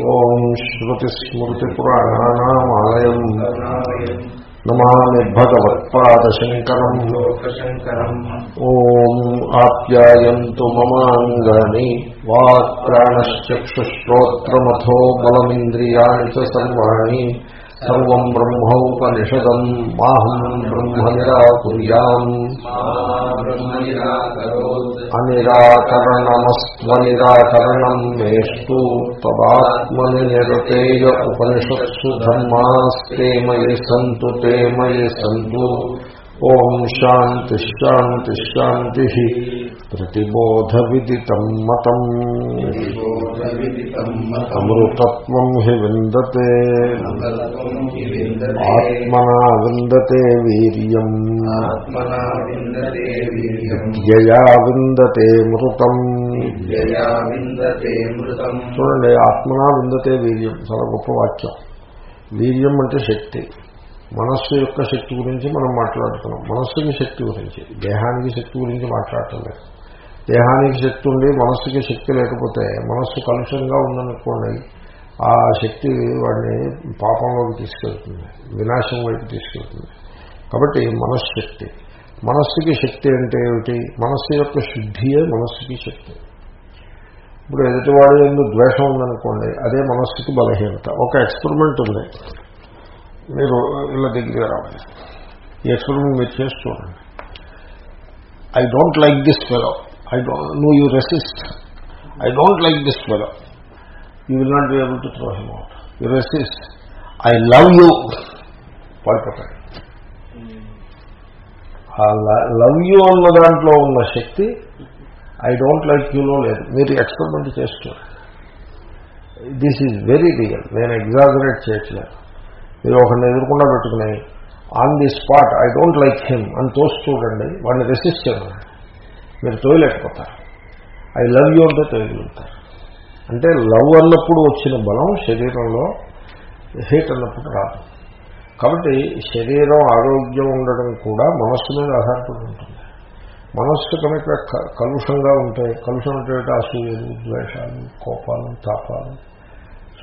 ॐ श्रुतिस्मृतिपुराणानामालयम् नमामि भगवत्पादशङ्करम्। ॐ आप्यायन्तु ममाङ्गानि। वाक्प्राणश्चक्षुश्रोत्रमथो बलमिन्द्रियाणि च సర్వం బ్రహ్మోపనిషదం. మాహం బ్రహ్మ నిరాకుర్యాం అనిరాకరణమస్వనిరాకరణం మేష్టు తదాత్మని నిరతేయ ఉపనిషత్సు ధర్మాస్తే మయి సంతు తే మయి సంతు. ఓం శాంతిశాంతిశాంతి ప్రతిబోధ విదితం మతం. అమృతత్వం హి విందతే. ఆత్మనా విందతే వీర్యం. విద్యయా విందతే మృతం. చూడండి ఆత్మనా విందతే వీర్యం. చాలా గొప్ప వాక్యం. వీర్యం అంటే శక్తి. మనస్సు యొక్క శక్తి గురించి మనం మాట్లాడుతున్నాం. మనస్సుకి శక్తి గురించి. దేహానికి శక్తి గురించి మాట్లాడటం లేదు. దేహానికి శక్తి ఉండి మనస్సుకి శక్తి లేకపోతే మనస్సు కలుషంగా ఉందనుకోండి ఆ శక్తి వాడిని పాపంలోకి తీసుకెళ్తుంది వినాశం వైపు తీసుకెళ్తుంది. కాబట్టి మనశ్శక్తి మనస్సుకి శక్తి అంటే ఏమిటి? మనస్సు యొక్క శుద్ధియే మనస్సుకి శక్తి. ఇప్పుడు ఎదుటివాడు ఎందుకు ద్వేషం ఉందనుకోండి అదే మనస్సుకి బలహీనత. ఒక ఎక్స్పెరిమెంట్ ఉంది. మీరు ఇలా దగ్గర రావాలి. ఈ ఎక్స్పెరిమెంట్ మీరు చేసి చూడండి. I don't like this fellow I don't know you resist I don't like this fellow you will not be able to throw him out you resist I love you పడిపోతాడు ఆ లవ్ యూ అన్న దాంట్లో ఉన్న శక్తి I don't like యూలో లేదు. మీరు experiment చేస్తున్నారు. దిస్ ఈజ్ వెరీ రియల్ నేను ఎగ్జాగరేట్ చేయట్లేదు. మీరు ఒకరిని ఎదుర్కొండా పెట్టుకుని on the spot I don't like him అని తోసి చూడండి. వాడిని రెసిస్ట్ చేయండి మీరు తోయలేకపోతారు. ఐ లవ్ యూ అంటే తోయగలుగుతారు. అంటే లవ్ అన్నప్పుడు వచ్చిన బలం శరీరంలో హేట్ అన్నప్పుడు రాదు. కాబట్టి శరీరం ఆరోగ్యం ఉండడం కూడా మనస్సు మీద ఆధారపడి ఉంటుంది. మనస్సు కనుక కలుషంగా ఉంటాయి. కలుషం అంటే అసూయలు ద్వేషాలు కోపాలు తాపాలు.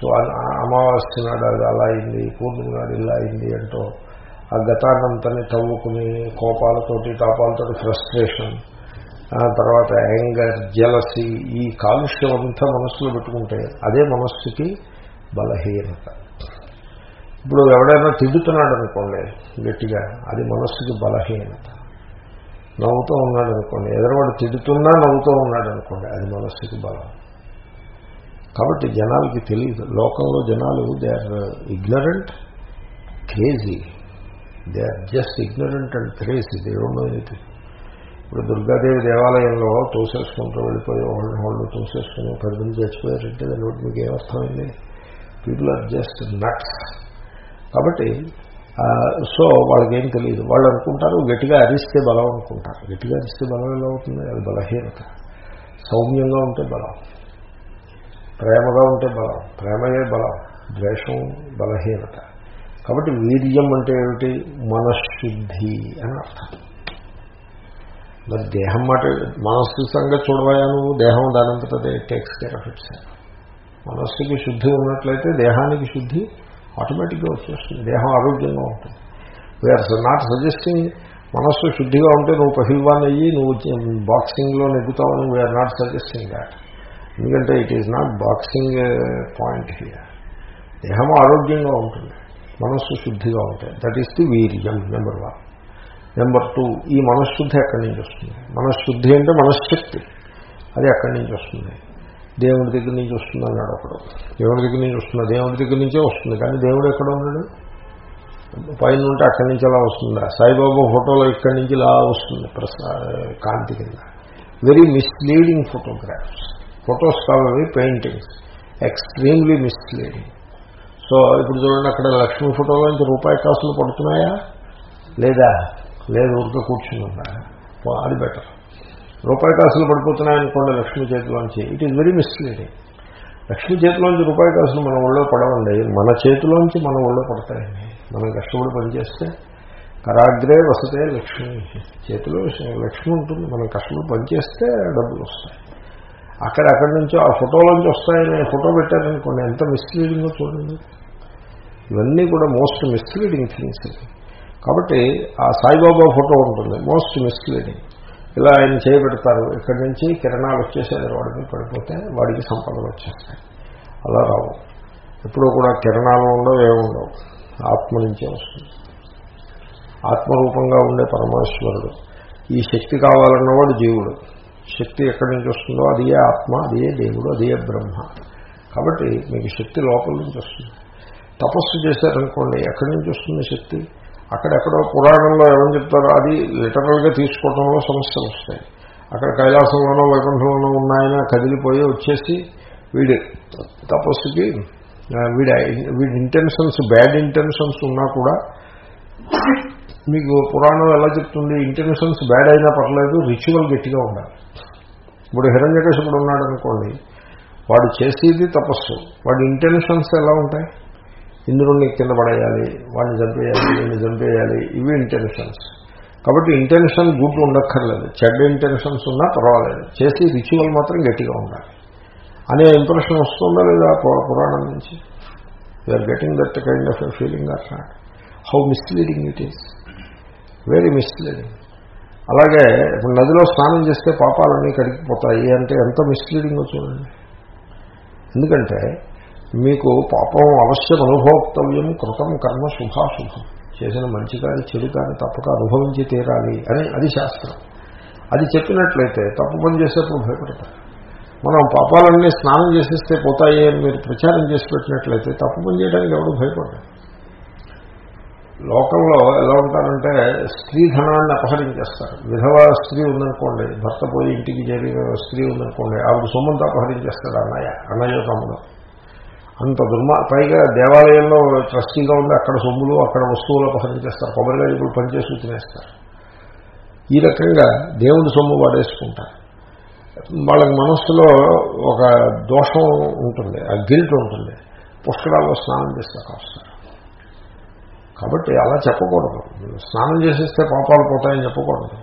సో అమావాస్య నాడు అది అలా అయింది పూర్ణిమ నాడు ఇలా అయింది అంటూ ఆ గతాన్నంతని తవ్వుకుని కోపాలతోటి తాపాలతోటి ఫ్రస్ట్రేషన్ తర్వాత యాంగర్ జలసి ఈ కాలుష్యం అంతా మనస్సులో పెట్టుకుంటే అదే మనస్సుకి బలహీనత. ఇప్పుడు ఎవడైనా తిడుతున్నాడు అనుకోండి గట్టిగా అది మనస్సుకి బలహీనత. నవ్వుతూ ఉన్నాడు అనుకోండి ఎదరవాడు తిడుతున్నా నవ్వుతూ ఉన్నాడు అనుకోండి అది మనస్సుకి బలం. కాబట్టి జనాలకి తెలియదు లోకంలో జనాలు they are ignorant crazy they are just ignorant and crazy they don't know anything ఇప్పుడు దుర్గాదేవి దేవాలయంలో తోసేసుకుంటూ వెళ్ళిపోయి వాళ్ళని వాళ్ళు తోసేసుకుని పెద్దలు మంది చచ్చిపోయారంటే దాని ఒకటి మీకు ఏమర్థమైంది పీపుల్ ఆర్ జస్ట్ నట్స్ కాబట్టి సో వాళ్ళకి ఏం తెలియదు. వాళ్ళు అనుకుంటారు గట్టిగా అరిస్తే బలం అనుకుంటారు. గట్టిగా అరిస్తే బలం ఎలా అవుతుంది? అది బలహీనత. సౌమ్యంగా ఉంటే బలం. ప్రేమగా ఉంటే బలం. ప్రేమయే బలం. ద్వేషం బలహీనత. కాబట్టి వీర్యం అంటే ఏమిటి? మనశుద్ధి అని అర్థం. మరి దేహం మాట మనస్సు సంగతి చూడవయా నువ్వు దేహం దానంతట అదే టేక్స్ కేర్ ఆఫ్ ఇట్స్ మనస్సుకి శుద్ధి ఉన్నట్లయితే దేహానికి శుద్ధి ఆటోమేటిక్గా వచ్చేస్తుంది దేహం ఆరోగ్యంగా ఉంటుంది వీఆర్ నాట్ సజెస్టింగ్ మనస్సు శుద్ధిగా ఉంటే నువ్వు పహిల్వాన్ అయ్యి నువ్వు బాక్సింగ్లో నెగ్గుతావని we are not suggesting that ఎందుకంటే it is not boxing point here దేహం ఆరోగ్యంగా ఉంటుంది మనస్సు శుద్ధిగా ఉంటాయి దట్ ఈస్ ది వీర్యం నెంబర్ వన్ నెంబర్ టూ ఈ మనశ్శుద్ధి ఎక్కడి నుంచి వస్తుంది? మనశ్శుద్ధి అంటే మనశ్శక్తి. అది ఎక్కడి నుంచి వస్తుంది? దేవుడి దగ్గర నుంచి వస్తుంది అన్నాడు ఒకడు. దేవుడి దగ్గర నుంచి వస్తుంది. దేవుడి దగ్గర నుంచే వస్తుంది. కానీ దేవుడు ఎక్కడ ఉన్నాడు? పైన ఉంటే అక్కడి నుంచి అలా వస్తుందా? సాయిబాబా ఫోటోలో ఇక్కడి నుంచి ఇలా వస్తుంది. ప్రసా కాంతి కింద. వెరీ మిస్లీడింగ్ ఫోటోగ్రాఫ్స్ ఫొటోస్ కావాలి పెయింటింగ్స్ ఎక్స్ట్రీమ్లీ మిస్లీడింగ్ సో ఇప్పుడు చూడండి అక్కడ లక్ష్మీ ఫోటోలోంచి రూపాయి కాసులు పడుతున్నాయా? లేదా? లేదు ఊరికే ఉన్నా. అది బెటర్ రూపాయి కాసులు పడిపోతున్నాయనుకోండి లక్ష్మీ చేతిలోంచి it is very misleading Lakshmi చేతిలోంచి రూపాయి కాసులు మన ఒళ్ళో పడవండి. మన చేతిలోంచి మన ఒళ్ళో పడతాయండి మనం కష్టపడి పనిచేస్తే కరాగ్రే వసతే లక్ష్మి. చేతిలో లక్ష్మి ఉంటుంది. మనం కష్టపడి పనిచేస్తే డబ్బులు వస్తాయి. అక్కడ అక్కడి నుంచో ఆ ఫోటోలోంచి వస్తాయని ఫోటో పెట్టారనుకోండి ఎంత మిస్లీడింగో చూడండి. ఇవన్నీ కూడా మోస్ట్ మిస్లీడింగ్ థింగ్స్ కాబట్టి ఆ సాయిబాబా ఫోటో ఉంటుంది. మోస్ట్ మిస్లీడింగ్ ఇలా ఆయన చేయబెడతారు ఇక్కడి నుంచి కిరణాలు వచ్చేసేది వాడికి పడిపోతే వాడికి సంపదలు వచ్చేస్తాయి. అలా రావు. ఎప్పుడూ కూడా కిరణాలు ఉండవు ఏముండవు ఆత్మ నుంచే వస్తుంది. ఆత్మరూపంగా ఉండే పరమేశ్వరుడు. ఈ శక్తి కావాలన్నవాడు జీవుడు. శక్తి ఎక్కడి నుంచి వస్తుందో అదియే ఆత్మ అదియే దేవుడు అదియే బ్రహ్మ. కాబట్టి మీకు శక్తి లోపల నుంచి వస్తుంది. తపస్సు చేశారనుకోండి ఎక్కడి నుంచి వస్తుంది శక్తి? అక్కడెక్కడో పురాణంలో ఏమని చెప్తారో అది లిటరల్గా తీసుకోవడంలో సమస్యలు వస్తాయి. అక్కడ కైలాసంలోనో వైకుంఠంలోనో ఉన్నాయన కదిలిపోయి వచ్చేసి వీడి తపస్సుకి వీడి వీడి ఇంటెన్షన్స్ బ్యాడ్ ఇంటెన్షన్స్ ఉన్నా కూడా మీకు పురాణం ఎలా చెప్తుంది? ఇంటెన్షన్స్ బ్యాడ్ అయినా పర్లేదు రిచువల్ గట్టిగా ఉండాలి. ఇప్పుడు హిరణ్యకశపుడు ఉన్నాడు అనుకోండి వాడు చేసేది తపస్సు. వాడి ఇంటెన్షన్స్ ఎలా ఉంటాయి? ఇంద్రుణ్ణి కింద పడేయాలి వాడిని చంపేయాలి వీడిని చంపేయాలి ఇవి ఇంటెన్షన్స్ కాబట్టి ఇంటెన్షన్ గుడ్ ఉండక్కర్లేదు. చెడ్డ ఇంటెన్షన్స్ ఉన్నా పర్వాలేదు. చేసి రిచువల్ మాత్రం గట్టిగా ఉండాలి. అనే ఇంప్రెషన్ వస్తుందా లేదా పురాణం నుంచి? You are getting that kind of a feeling or not how misleading it is very misleading అలాగే ఇప్పుడు నదిలో స్నానం చేస్తే పాపాలన్నీ కడిగిపోతాయి అంటే ఎంత మిస్లీడింగ్ చూడండి. ఎందుకంటే మీకు పాపం అవశ్యం అనుభోక్తవ్యం కృతం కర్మ శుభాశుభం. చేసిన మంచి కానీ చెడు కానీ తప్పక అనుభవించి తీరాలి అని అది శాస్త్రం. అది చెప్పినట్లయితే తప్పు పని చేసేప్పుడు భయపడతారు. మనం పాపాలన్నీ స్నానం చేసేస్తే పోతాయి అని మీరు ప్రచారం చేసి పెట్టినట్లయితే తప్పు పని చేయడానికి ఎవరు భయపడరు. లోకంలో ఎలా ఉంటారంటే స్త్రీ ధనాన్ని అపహరించేస్తారు. విధవా స్త్రీ ఉందనుకోండి భర్త పోయి ఇంటికి చేరిన స్త్రీ ఉందనుకోండి ఆవిడ సొమ్మంతా అపహరించేస్తాడు అన్నయ్య అన్నయ్య తమ్ముడు. అంత దుర్మా పైగా దేవాలయంలో ట్రస్టీగా ఉండి అక్కడ సొమ్ములు అక్కడ వస్తువులు అపహరించేస్తారు కొబ్బరిగా ఇప్పుడు పనిచేసి తినేస్తారు. ఈ రకంగా దేవుడి సొమ్ము వాడేసుకుంటారు. వాళ్ళకి మనస్సులో ఒక దోషం ఉంటుంది ఆ గిల్ట్ ఉంటుంది. పుష్కరాల్లో స్నానం చేస్తారు అవసరం కాబట్టి అలా చెప్పకూడదు. స్నానం చేసేస్తే పాపాలు పోతాయని చెప్పకూడదు.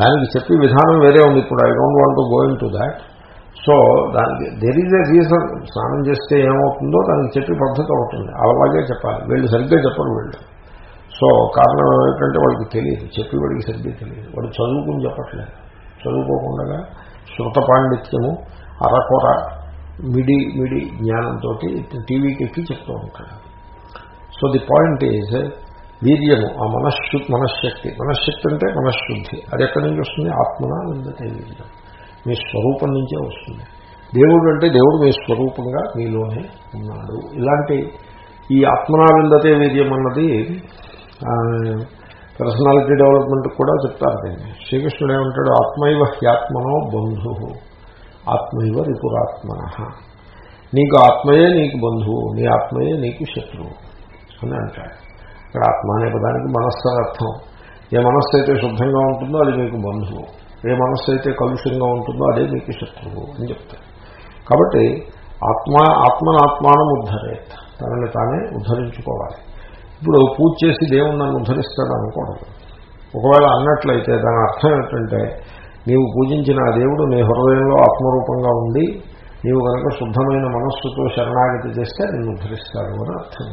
దానికి చెప్పే విధానం వేరే ఉంది ఇప్పుడు. I don't want going to that so దానికి దెర్ ఈజ్ ఎ రీజన్ స్నానం చేస్తే ఏమవుతుందో దానికి చెప్పే పద్ధతి అవుతుంది అలాగే చెప్పాలి. వీళ్ళు సరిగ్గా చెప్పరు వీళ్ళు. సో కారణం ఏమిటంటే వాళ్ళకి తెలియదు. చెప్పి వాడికి సరిగ్గా తెలియదు. వాడు చదువుకుని చెప్పట్లేదు. చదువుకోకుండా శృత పాండిత్యము అరకొర మిడి మిడి జ్ఞానంతో టీవీకి ఎక్కి చెప్తూ ఉంటాడు. సో ది పాయింట్ ఈజ్ వీర్యము ఆ మనశ్శు మనశ్శక్తి. మనశ్శక్తి అంటే మనశ్శుద్ధి. అది ఎక్కడి నుంచి వస్తుంది? ఆత్మన విందతే వీర్యం? మీ స్వరూపం నుంచే వస్తుంది. దేవుడు అంటే దేవుడు మీ స్వరూపంగా మీలోనే ఉన్నాడు. ఇలాంటి ఈ ఆత్మనావిందతే వీర్యం అన్నది పర్సనాలిటీ డెవలప్మెంట్ కూడా చెప్తారు దీన్ని. శ్రీకృష్ణుడు ఏమంటాడు? ఆత్మైవ హ్యాత్మనో బంధు ఆత్మైవ రిపురాత్మన. నీకు ఆత్మయే నీకు బంధువు నీ ఆత్మయే నీకు శత్రువు అని అంటాడు. ఇక్కడ ఆత్మ అనే పదానికి మనస్సు అర్థం. ఏ మనస్సు అయితే శుద్ధంగా ఉంటుందో అది మీకు బంధువు. ఏ మనస్సు అయితే కలుషంగా ఉంటుందో అదే మీకు శత్రువు అని చెప్తారు కాబట్టి ఆత్మ ఆత్మనాత్మానం ఉద్ధరే తనని తానే ఉద్ధరించుకోవాలి. ఇప్పుడు పూజ చేసి దేవుడు నన్ను ఉద్ధరిస్తాడు అనుకోవడం ఒకవేళ అన్నట్లయితే దాని అర్థం ఏంటంటే నీవు పూజించిన ఆ దేవుడు నీ హృదయంలో ఆత్మరూపంగా ఉండి నీవు కనుక శుద్ధమైన మనస్సుతో శరణాగతి చేస్తే నిన్ను ఉద్ధరిస్తాడు అని అర్థం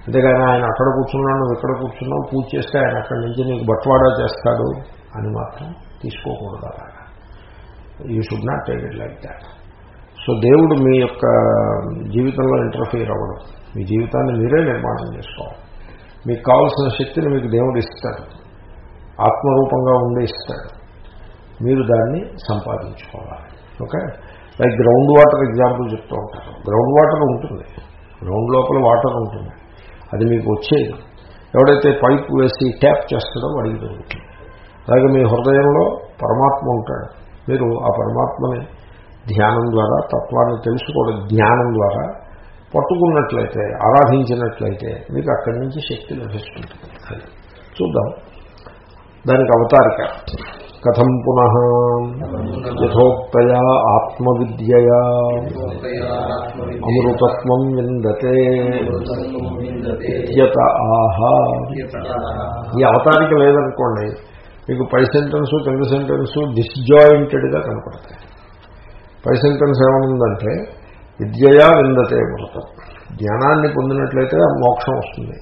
అంతేగాని ఆయన అక్కడ కూర్చున్నాడు నువ్వు ఇక్కడ కూర్చున్నావు పూజ చేస్తే ఆయన అక్కడి నుంచి నీకు బట్వాడా చేస్తాడు? అని మాత్రం తీసుకోకూడదు అలాగా. You should not take it like that so దేవుడు మీ యొక్క జీవితంలో ఇంటర్ఫీర్ అవ్వడం. మీ జీవితాన్ని మీరే నిర్మాణం చేసుకోవాలి. మీకు కావలసిన శక్తిని మీకు దేవుడు ఇస్తాడు. ఆత్మరూపంగా ఉండే ఇస్తాడు. మీరు దాన్ని సంపాదించుకోవాలి. Okay like ground water example చెప్తూ ఉంటారు. గ్రౌండ్ వాటర్ ఉంటుంది. గ్రౌండ్ లోపల వాటర్ ఉంటుంది. అది మీకు వచ్చేది. ఎవడైతే పైప్ వేసి ట్యాప్ చేస్తాడో వాడికి దొరుకుతుంది. అలాగే మీ హృదయంలో పరమాత్మ ఉంటాడు. మీరు ఆ పరమాత్మని ధ్యానం ద్వారా తత్వాన్ని తెలుసుకోవడం జ్ఞానం ద్వారా పట్టుకున్నట్లయితే ఆరాధించినట్లయితే మీకు అక్కడి నుంచి శక్తి లభిస్తుంది అది చూద్దాం. దానికి అవతారిక. కథం పునః. యథోక్తయా ఆత్మవిద్యయా. అమృతత్వం విందతే. యత ఆహా. ఈ అవతారిక లేదనుకోండి మీకు పై సెంటెన్స్ కింద సెంటెన్స్ డిస్జాయింటెడ్గా కనపడతాయి. పై సెంటెన్స్ ఏమనుందంటే విద్యయా విందతే మృతం. జ్ఞానాన్ని పొందినట్లయితే మోక్షం వస్తుంది.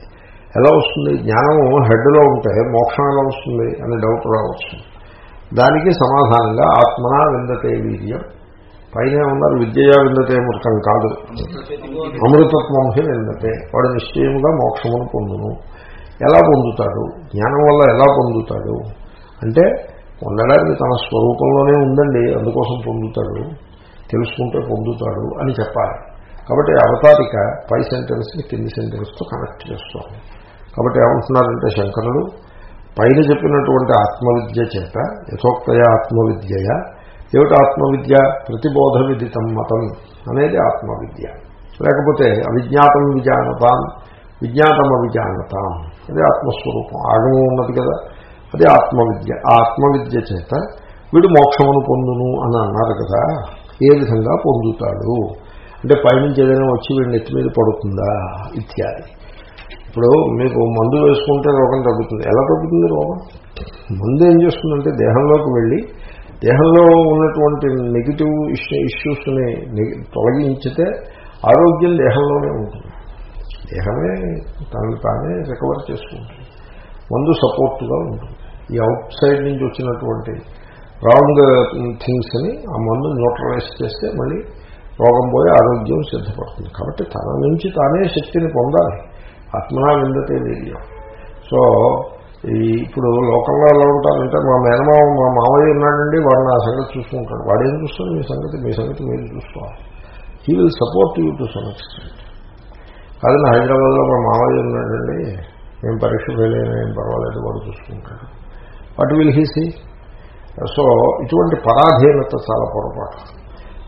ఎలా వస్తుంది? జ్ఞానం హెడ్లో ఉంటే మోక్షం ఎలా వస్తుంది అని డౌట్ రావచ్చు. దానికి సమాధానంగా ఆత్మనా విందతే వీర్యం. పైన ఉన్నారు విద్యయా విందతే మృతం కాదు. అమృతత్వం విందతే. వాడు నిశ్చయముగా మోక్షమును పొందును. ఎలా పొందుతాడు? జ్ఞానం వల్ల ఎలా పొందుతాడు? అంటే పొందడానికి తన స్వరూపంలోనే ఉందండి అందుకోసం పొందుతాడు తెలుసుకుంటే పొందుతాడు అని చెప్పాలి. కాబట్టి అవతారిక పై సెంటెన్స్ని కింది సెంటెన్స్తో కనెక్ట్ చేస్తోంది. కాబట్టి ఏమంటున్నారంటే శంకరుడు పైన చెప్పినటువంటి ఆత్మవిద్య చేత యథోక్తయ ఆత్మవిద్యయ ఏమిటి ఆత్మవిద్య? ప్రతిబోధ విదితం మతం అనేది ఆత్మవిద్య. లేకపోతే అవిజ్ఞాతం విజానతాం విజ్ఞాతం అవిజానతాం అది ఆత్మస్వరూపం. ఆగమం ఉన్నది కదా. అది ఆత్మవిద్య. ఆ ఆత్మవిద్య చేత వీడు మోక్షమును పొందును అని అన్నారు కదా. ఏ విధంగా పొందుతాడు? అంటే పైనుంచి ఏదైనా వచ్చి వీడి నెత్తి మీద పడుతుందా? ఇత్యాది. ఇప్పుడు మీకు మందు వేసుకుంటే రోగం తగ్గుతుంది. ఎలా తగ్గుతుంది రోగం? మందు ఏం చేస్తుందంటే దేహంలోకి వెళ్ళి దేహంలో ఉన్నటువంటి నెగిటివ్ ఇష్యూ ఇష్యూస్ని తొలగించితే ఆరోగ్యం దేహంలోనే ఉంటుంది. దేహమే తను తానే రికవర్ చేసుకుంటుంది. మందు సపోర్ట్గా ఉంటుంది. ఈ అవుట్ సైడ్ నుంచి వచ్చినటువంటి రాంగ్ థింగ్స్ని ఆ మందు న్యూట్రలైజ్ చేస్తే మళ్ళీ రోగం పోయి ఆరోగ్యం సిద్ధపడుతుంది. కాబట్టి తన నుంచి తానే శక్తిని పొందాలి. ఆత్మనా విందతే వీర్యం. సో ఈ ఇప్పుడు లోకంలో ఎలా ఉంటారంటే మా మేనమావ మా మామయ్య ఉన్నాడండి వాడు నా సంగతి చూసుకుంటాడు. వాడు ఏం చూస్తాడు? మీ సంగతి మీ సంగతి మీరు చూసుకోవాలి. He will support you to some extent కాదని హైదరాబాద్లో మా మామయ్య ఉన్నాడండి మేము పరీక్ష ఫెయిల్ అయినా ఏం పర్వాలేదు వాడు చూసుకుంటాడు. What will he see so? ఇటువంటి పరాధీనత చాలా పొరపాటు.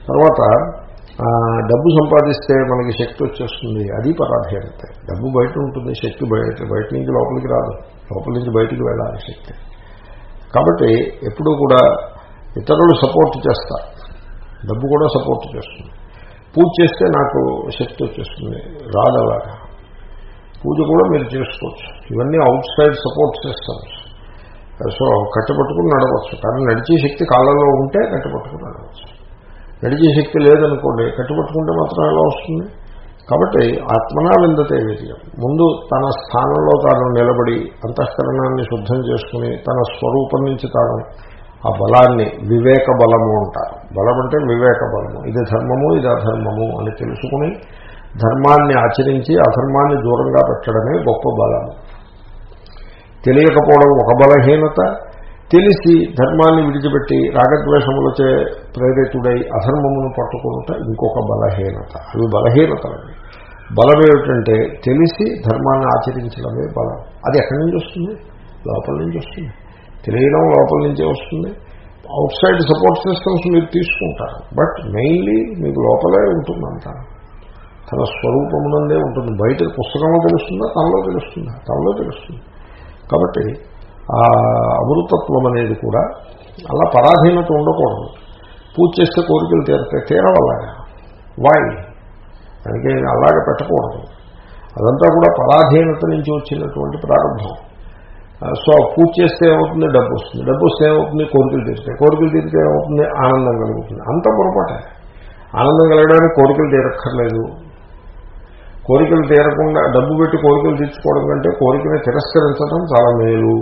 తర్వాత డబ్బు సంపాదిస్తే మనకి శక్తి వచ్చేస్తుంది. అది పరాధీనత. డబ్బు బయట ఉంటుంది శక్తి బయట బయట నుంచి లోపలికి రాదు. లోపల నుంచి బయటికి వెళ్ళాలి శక్తి. కాబట్టి ఎప్పుడూ కూడా ఇతరులు సపోర్ట్ చేస్తారు డబ్బు కూడా సపోర్ట్ చేస్తుంది. పూజ చేస్తే నాకు శక్తి వచ్చేస్తుంది. రాదలాగా పూజ కూడా మీరు చేసుకోవచ్చు. ఇవన్నీ outside support systems. So కట్టబట్టుకుని నడవచ్చు. కానీ నడిచే శక్తి కాళ్ళలో ఉంటే కట్టబట్టుకుని నడవచ్చు. నడిచే శక్తి లేదనుకోండి కట్టుబట్టుకుంటే మాత్రం ఎలా వస్తుంది? కాబట్టి ఆత్మనా విందతే వీర్యం ముందు తన స్థానంలో తాను నిలబడి అంతఃకరణాన్ని శుద్ధం చేసుకుని తన స్వరూపం నుంచి తాను ఆ బలాన్ని వివేక బలము అంటారు. బలం అంటే వివేక బలము ఇది ధర్మము ఇది అధర్మము అని తెలుసుకుని ధర్మాన్ని ఆచరించి అధర్మాన్ని దూరంగా పెట్టడమే గొప్ప బలం. తెలియకపోవడం ఒక బలహీనత. తెలిసి ధర్మాన్ని విడిచిపెట్టి రాగద్వేషములచే ప్రేరితుడై అధర్మమును పట్టుకుంటే ఇంకొక బలహీనత. అవి బలహీనతలండి బలం ఏమిటంటే తెలిసి ధర్మాన్ని ఆచరించడమే బలం. అది ఎక్కడి నుంచి వస్తుంది? లోపల నుంచి వస్తుంది. తెలియడం లోపల నుంచే వస్తుంది. అవుట్ సైడ్ సపోర్ట్ సిస్టమ్స్ మీరు తీసుకుంటారు. బట్ మెయిన్లీ మీకు లోపలే ఉంటుందంటారు తన స్వరూపమునందే ఉంటుంది. బయట పుస్తకంలో తెలుస్తుందా? తనలో తెలుస్తుందా? తనలో తెలుస్తుంది. కాబట్టి ఆ అమృతత్వం అనేది కూడా అలా పరాధీనత ఉండకూడదు. పూజ చేస్తే కోరికలు తీరతాయి తీరవల్లాగా వాయ్ దానికి అలాగే పెట్టకూడదు. అదంతా కూడా పరాధీనత నుంచి వచ్చినటువంటి ప్రారంభం. సో పూజ చేస్తే ఏమవుతుంది? డబ్బు వస్తుంది. డబ్బు వస్తే ఏమవుతుంది? కోరికలు తీరుతాయి. కోరికలు తీరితే ఏమవుతుంది? ఆనందం కలుగుతుంది. అంత పొరపాటే. ఆనందం కలగడానికి కోరికలు తీరక్కర్లేదు. కోరికలు తీరకుండా డబ్బు పెట్టి కోరికలు తీర్చుకోవడం కంటే కోరికని తిరస్కరించడం చాలా మేలు.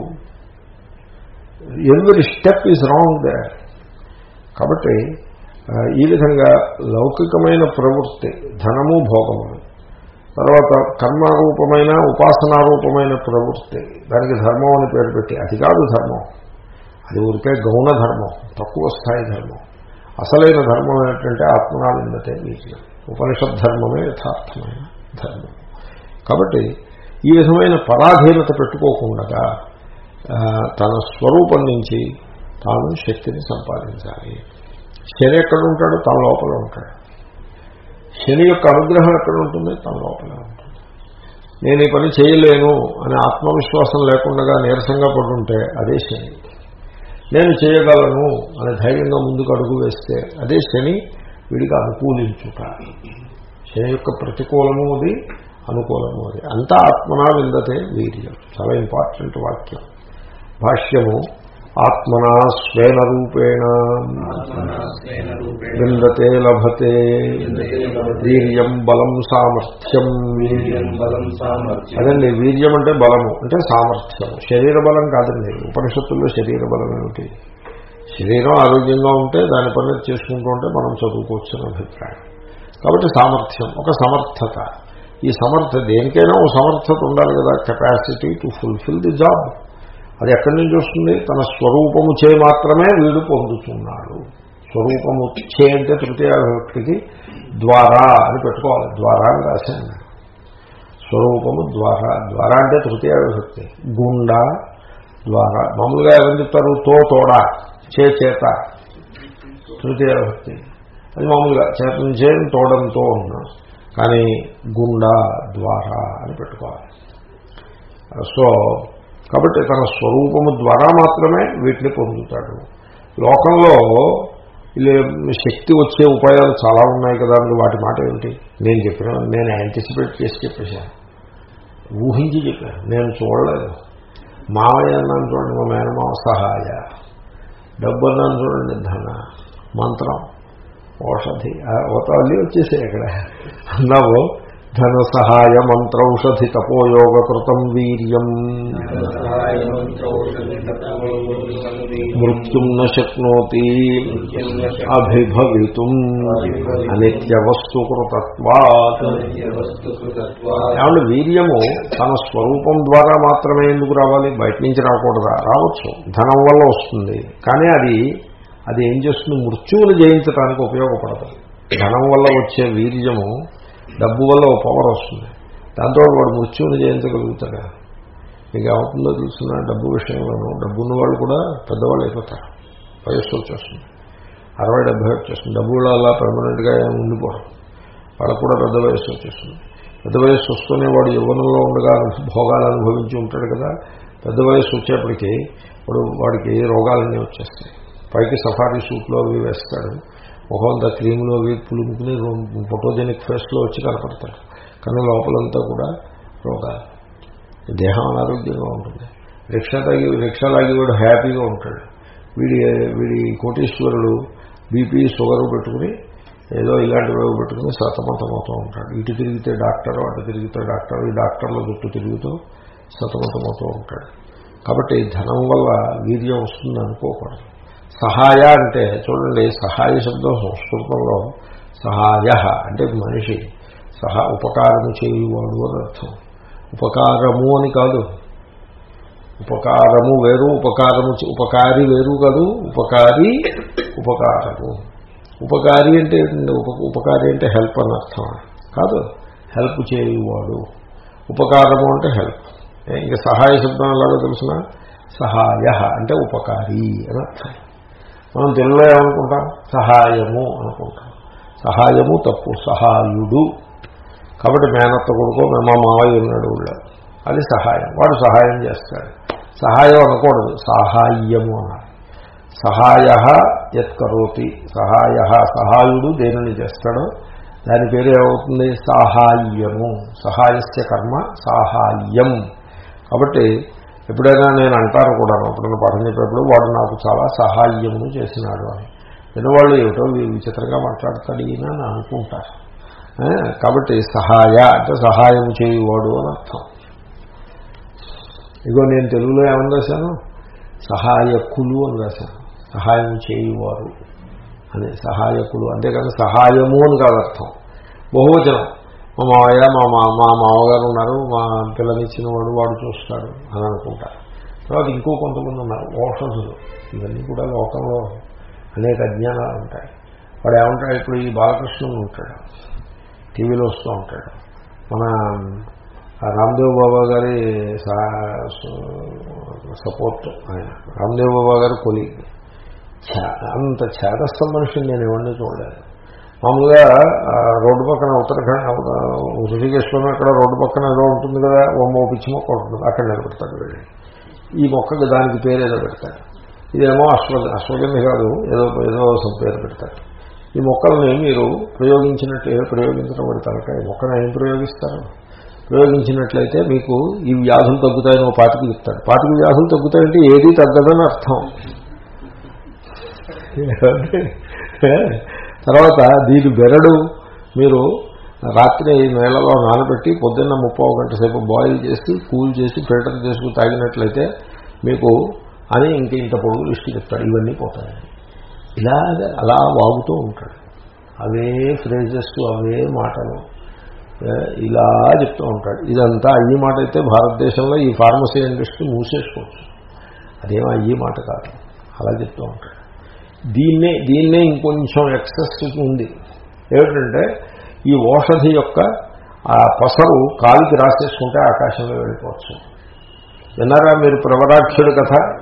ఎవరి స్టెప్ ఈజ్ రాంగ్ కాబట్టి ఈ విధంగా లౌకికమైన ప్రవృత్తి ధనము భోగము. తర్వాత కర్మారూపమైన ఉపాసనారూపమైన ప్రవృత్తి. దానికి ధర్మం అని పేరు పెట్టి అది కాదు ధర్మం. అది ఊరికే గౌణ ధర్మం తక్కువ స్థాయి ధర్మం. అసలైన ధర్మం ఏంటంటే ఆత్మనాలిందతే వీర్యం ఉపనిషత్ ధర్మమే యథార్థమైన ధర్మం కాబట్టి ఈ విధమైన పరాధీనత పెట్టుకోకుండా తన స్వరూపం నుంచి తాను శక్తిని సంపాదించాలి. శని ఎక్కడ ఉంటాడో తన లోపల ఉంటాడు. శని యొక్క అనుగ్రహం ఎక్కడ ఉంటుంది? తన లోపల ఉంటుంది. నేను ఈ పని చేయలేను అనే ఆత్మవిశ్వాసం లేకుండా నీరసంగా పడుంటే అదే శని. నేను చేయగలను అనే ధైర్యంగా ముందుకు అడుగు వేస్తే అదే శని వీడికి అనుకూలించుట. శని యొక్క ప్రతికూలము అది అనుకూలము అది. అంతా ఆత్మనా విందతే వీర్యం. చాలా ఇంపార్టెంట్ వాక్యం. భాష్యము ఆత్మనా స్వేన రూపేణ. విందతే లభతే. వీర్యం బలం సామర్థ్యం. అదండి వీర్యం అంటే బలము అంటే సామర్థ్యం శరీర బలం కాదండి ఉపనిషత్తుల్లో శరీర బలం ఏమిటి? శరీరం ఆరోగ్యంగా ఉంటే దాని పని చేసుకుంటూ ఉంటే మనం చదువుకోవచ్చు అభిప్రాయం. కాబట్టి సామర్థ్యం ఒక సమర్థత. ఈ సమర్థ దేనికైనా ఒక సమర్థత ఉండాలి కదా capacity to fulfil the job అది ఎక్కడి నుంచి వస్తుంది? తన స్వరూపము చే మాత్రమే వీడు పొందుతున్నాడు. స్వరూపము చే అంటే తృతీయ వ్యక్తికి ద్వారా అని పెట్టుకోవాలి. ద్వారా అని రాశాను. స్వరూపము ద్వారా. ద్వారా అంటే తృతీయ విభక్తి. గుండా ద్వారా. మామూలుగా ఎవరు చెప్తారు? తో తోడా చే చేత. తృతీయ విభక్తి. అది మామూలుగా చేతనం చేయడం తోడంతో ఉన్నా. కానీ గుండా ద్వారా అని పెట్టుకోవాలి. సో కాబట్టి తన స్వరూపము ద్వారా మాత్రమే వీటిని పొందుతాడు. లోకంలో శక్తి వచ్చే ఉపాయాలు చాలా ఉన్నాయి కదా అని వాటి మాట ఏమిటి? నేను చెప్పిన నేను యాంటిసిపేట్ చేసి చెప్పేశాను. ఊహించి చెప్పాను. నేను చూడలేదు. మావయ్య అన్నాను చూడండి మా మేనమావ సహాయ. డబ్బు అన్నాను చూడండి ధన. మంత్రం. ఔషధి అవతాలి వచ్చేసాయి ఇక్కడ అన్నావు ధన సహాయ మంత్రౌషధి తపోయోగకృతం వీర్యం. మృత్యుం న శక్నోతి అభిభవితుం అనిత్య వస్తుకృతత్వాత్ ఏమంటే వీర్యము తన స్వరూపం ద్వారా మాత్రమే ఎందుకు రావాలి? బయట నుంచి రాకూడదా? రావచ్చు. ధనం వల్ల వస్తుంది. కానీ అది అది ఏం చేస్తుంది? మృత్యువులు జయించడానికి ఉపయోగపడదు. ధనం వల్ల వచ్చే వీర్యము డబ్బు వల్ల ఓ పవర్ వస్తుంది. దాంతో వాడు మృత్యువుని జయించగలుగుతాడా? మీకు ఏమవుతుందో తెలుసిన? డబ్బు విషయంలోనూ డబ్బు ఉన్న వాళ్ళు కూడా పెద్దవాళ్ళు అయిపోతారు. వయస్సు వచ్చేస్తుంది. అరవై డెబ్బై వచ్చేస్తుంది. డబ్బు కూడా అలా పర్మనెంట్గా ఉండిపోవడం వాళ్ళకు కూడా పెద్ద వయస్సు వచ్చేస్తుంది. పెద్ద వయస్సు వస్తూనే వాడు యవ్వనంలో ఉండగా భోగాలు అనుభవించి ఉంటాడు కదా. పెద్ద వయస్సు వచ్చేప్పటికీ వాడు వాడికి రోగాలన్నీ వచ్చేస్తాయి. పైకి సఫారీ సూట్లో అవి వేస్తాడు ముఖంతా క్రీములు అవి పులుముకుని ఫోటోజెనిక్ ఫేస్లో వచ్చి కనపడతాడు కానీ లోపలంతా కూడా రోగాలు దేహం అనారోగ్యంగా ఉంటుంది. రిక్షా తాగి రిక్షా లాగి వాడు హ్యాపీగా ఉంటాడు. వీడి వీడి కోటీశ్వరుడు బీపీ షుగర్ పెట్టుకుని ఏదో ఇలాంటివి పెట్టుకుని సతమతమవుతూ ఉంటాడు. ఇటు తిరిగితే డాక్టరు అటు తిరిగితే డాక్టర్ ఈ డాక్టర్ల చుట్టూ తిరుగుతూ సతమతమవుతూ ఉంటాడు. కాబట్టి ధనం వల్ల వీర్యం వస్తుంది అనుకోకూడదు సహాయ అంటే చూడండి సహాయ శబ్దం సంస్కృతంలో సహాయ అంటే మనిషి. సహా ఉపకారము చేయువాడు అని అర్థం. ఉపకారము అని కాదు. ఉపకారము వేరు ఉపకారము ఉపకారి వేరు కాదు ఉపకారి ఉపకారము. ఉపకారి అంటే ఉపకారి అంటే హెల్ప్ అని అర్థం కాదు హెల్ప్ చేయువాడు. ఉపకారము అంటే హెల్ప్. ఇంకా సహాయ శబ్దం ఎలాగో తెలిసిన? సహాయ అంటే ఉపకారి అని అర్థం. మనం తెలుగులో ఏమనుకుంటాం? సహాయము అనుకుంటాం. సహాయము తప్పు. సహాయుడు. కాబట్టి మేనత్త కొడుకో మా మావయ్య ఉన్నాడు ఊళ్ళో. అది సహాయం. వాడు సహాయం చేస్తాడు. సహాయం అనకూడదు. సహాయము అన్నారు సహాయ యత్కరోతి. సహాయ సహాయుడు దేనిని చేస్తాడో? దాని పేరు ఏమవుతుంది? సాహాయ్యము సహాయస్య కర్మ సాహాయ్యం కాబట్టి ఎప్పుడైనా నేను అంటాను కూడా ఎప్పుడైనా పాఠం చెప్పేప్పుడు వాడు నాకు చాలా సహాయమును చేసినాడు అని. వినవాళ్ళు ఏమిటో విచిత్రంగా మాట్లాడతాడు ఈయన అని అనుకుంటారు. కాబట్టి సహాయ అంటే సహాయం చేయువాడు అని అర్థం. ఇగో నేను తెలుగులో ఏమని రాశాను? సహాయకులు అని రాశాను. సహాయం చేయువారు అని సహాయకులు అంతేకాదు సహాయము అని కాదు అర్థం. బహువచనం. మా మావయ్య మా మా మా మామగారు ఉన్నారు మా పిల్లనిచ్చిన వాడు వాడు చూస్తాడు అని అనుకుంటారు. తర్వాత ఇంకో కొంతమంది ఉన్నారు ఓషధులు. ఇవన్నీ కూడా లోకంలో అనేక అజ్ఞానాలు ఉంటాయి. వాడు ఏమంటాడు ఇప్పుడు ఈ బాలకృష్ణుడు ఉంటాడు టీవీలో వస్తూ ఉంటాడు. మన రామ్దేవ్ బాబా గారి సపోర్ట్ ఆయన. రామ్దేవ్ బాబా గారు కొలి అంత చేతస్థ మనిషిని నేను ఎవరిని చూడలేదు. మామూలుగా రోడ్డు పక్కన ఉత్తరాఖండ్ ఋషికేశ్వరం అక్కడ రోడ్డు పక్కన ఏదో ఉంటుంది కదా ఓ పిచ్చి మొక్క ఉంటుంది అక్కడ నిలబెడతాడు వెళ్ళి ఈ మొక్కకి దానికి పేరు ఏదో పెడతాడు ఇదేమో అశ్వ అశ్వగంధి కాదు ఏదో ఏదో పేరు పెడతాడు ఈ మొక్కల్ని మీరు ప్రయోగించినట్టు ప్రయోగించడం పడి తలకాయ. మొక్కను ఏం ప్రయోగిస్తారు? ప్రయోగించినట్లయితే మీకు ఈ వ్యాధులు తగ్గుతాయని ఓ పాటికి చెప్తాడు. పాటికి వ్యాధులు తగ్గుతాయంటే ఏదీ తగ్గదని అర్థం. తర్వాత దీని బెరడు మీరు రాత్రి నేలలో నానబెట్టి పొద్దున్న ముప్పై గంట సేపు బాయిల్ చేసి కూల్ చేసి ఫిల్టర్ చేసుకుని తాగినట్లయితే మీకు అని ఇంక ఇంత పొడుగు లిస్ట్ చెప్తాడు. ఇవన్నీ పోతాయి. ఇలాగ అలా వాగుతూ ఉంటాడు. అవే ఫ్రేజెస్ అవే మాటలు ఇలా చెప్తూ ఉంటాడు. ఇదంతా అయ్యి మాట అయితే భారతదేశంలో ఈ ఫార్మసీ ఇండస్ట్రీ మూసేసుకోవచ్చు. అదేమో అయ్యి మాట కాదు. అలా చెప్తూ ఉంటాడు. దీన్నే దీన్నే ఇంకొంచెం ఎక్సెస్ ఉంది ఏమిటంటే ఈ ఓషధి యొక్క ఆ పసరు కాలికి రాసేసుకుంటే ఆకాశంలో వెళ్ళిపోవచ్చు. విన్నారా మీరు ప్రవరాక్షుడి కథ?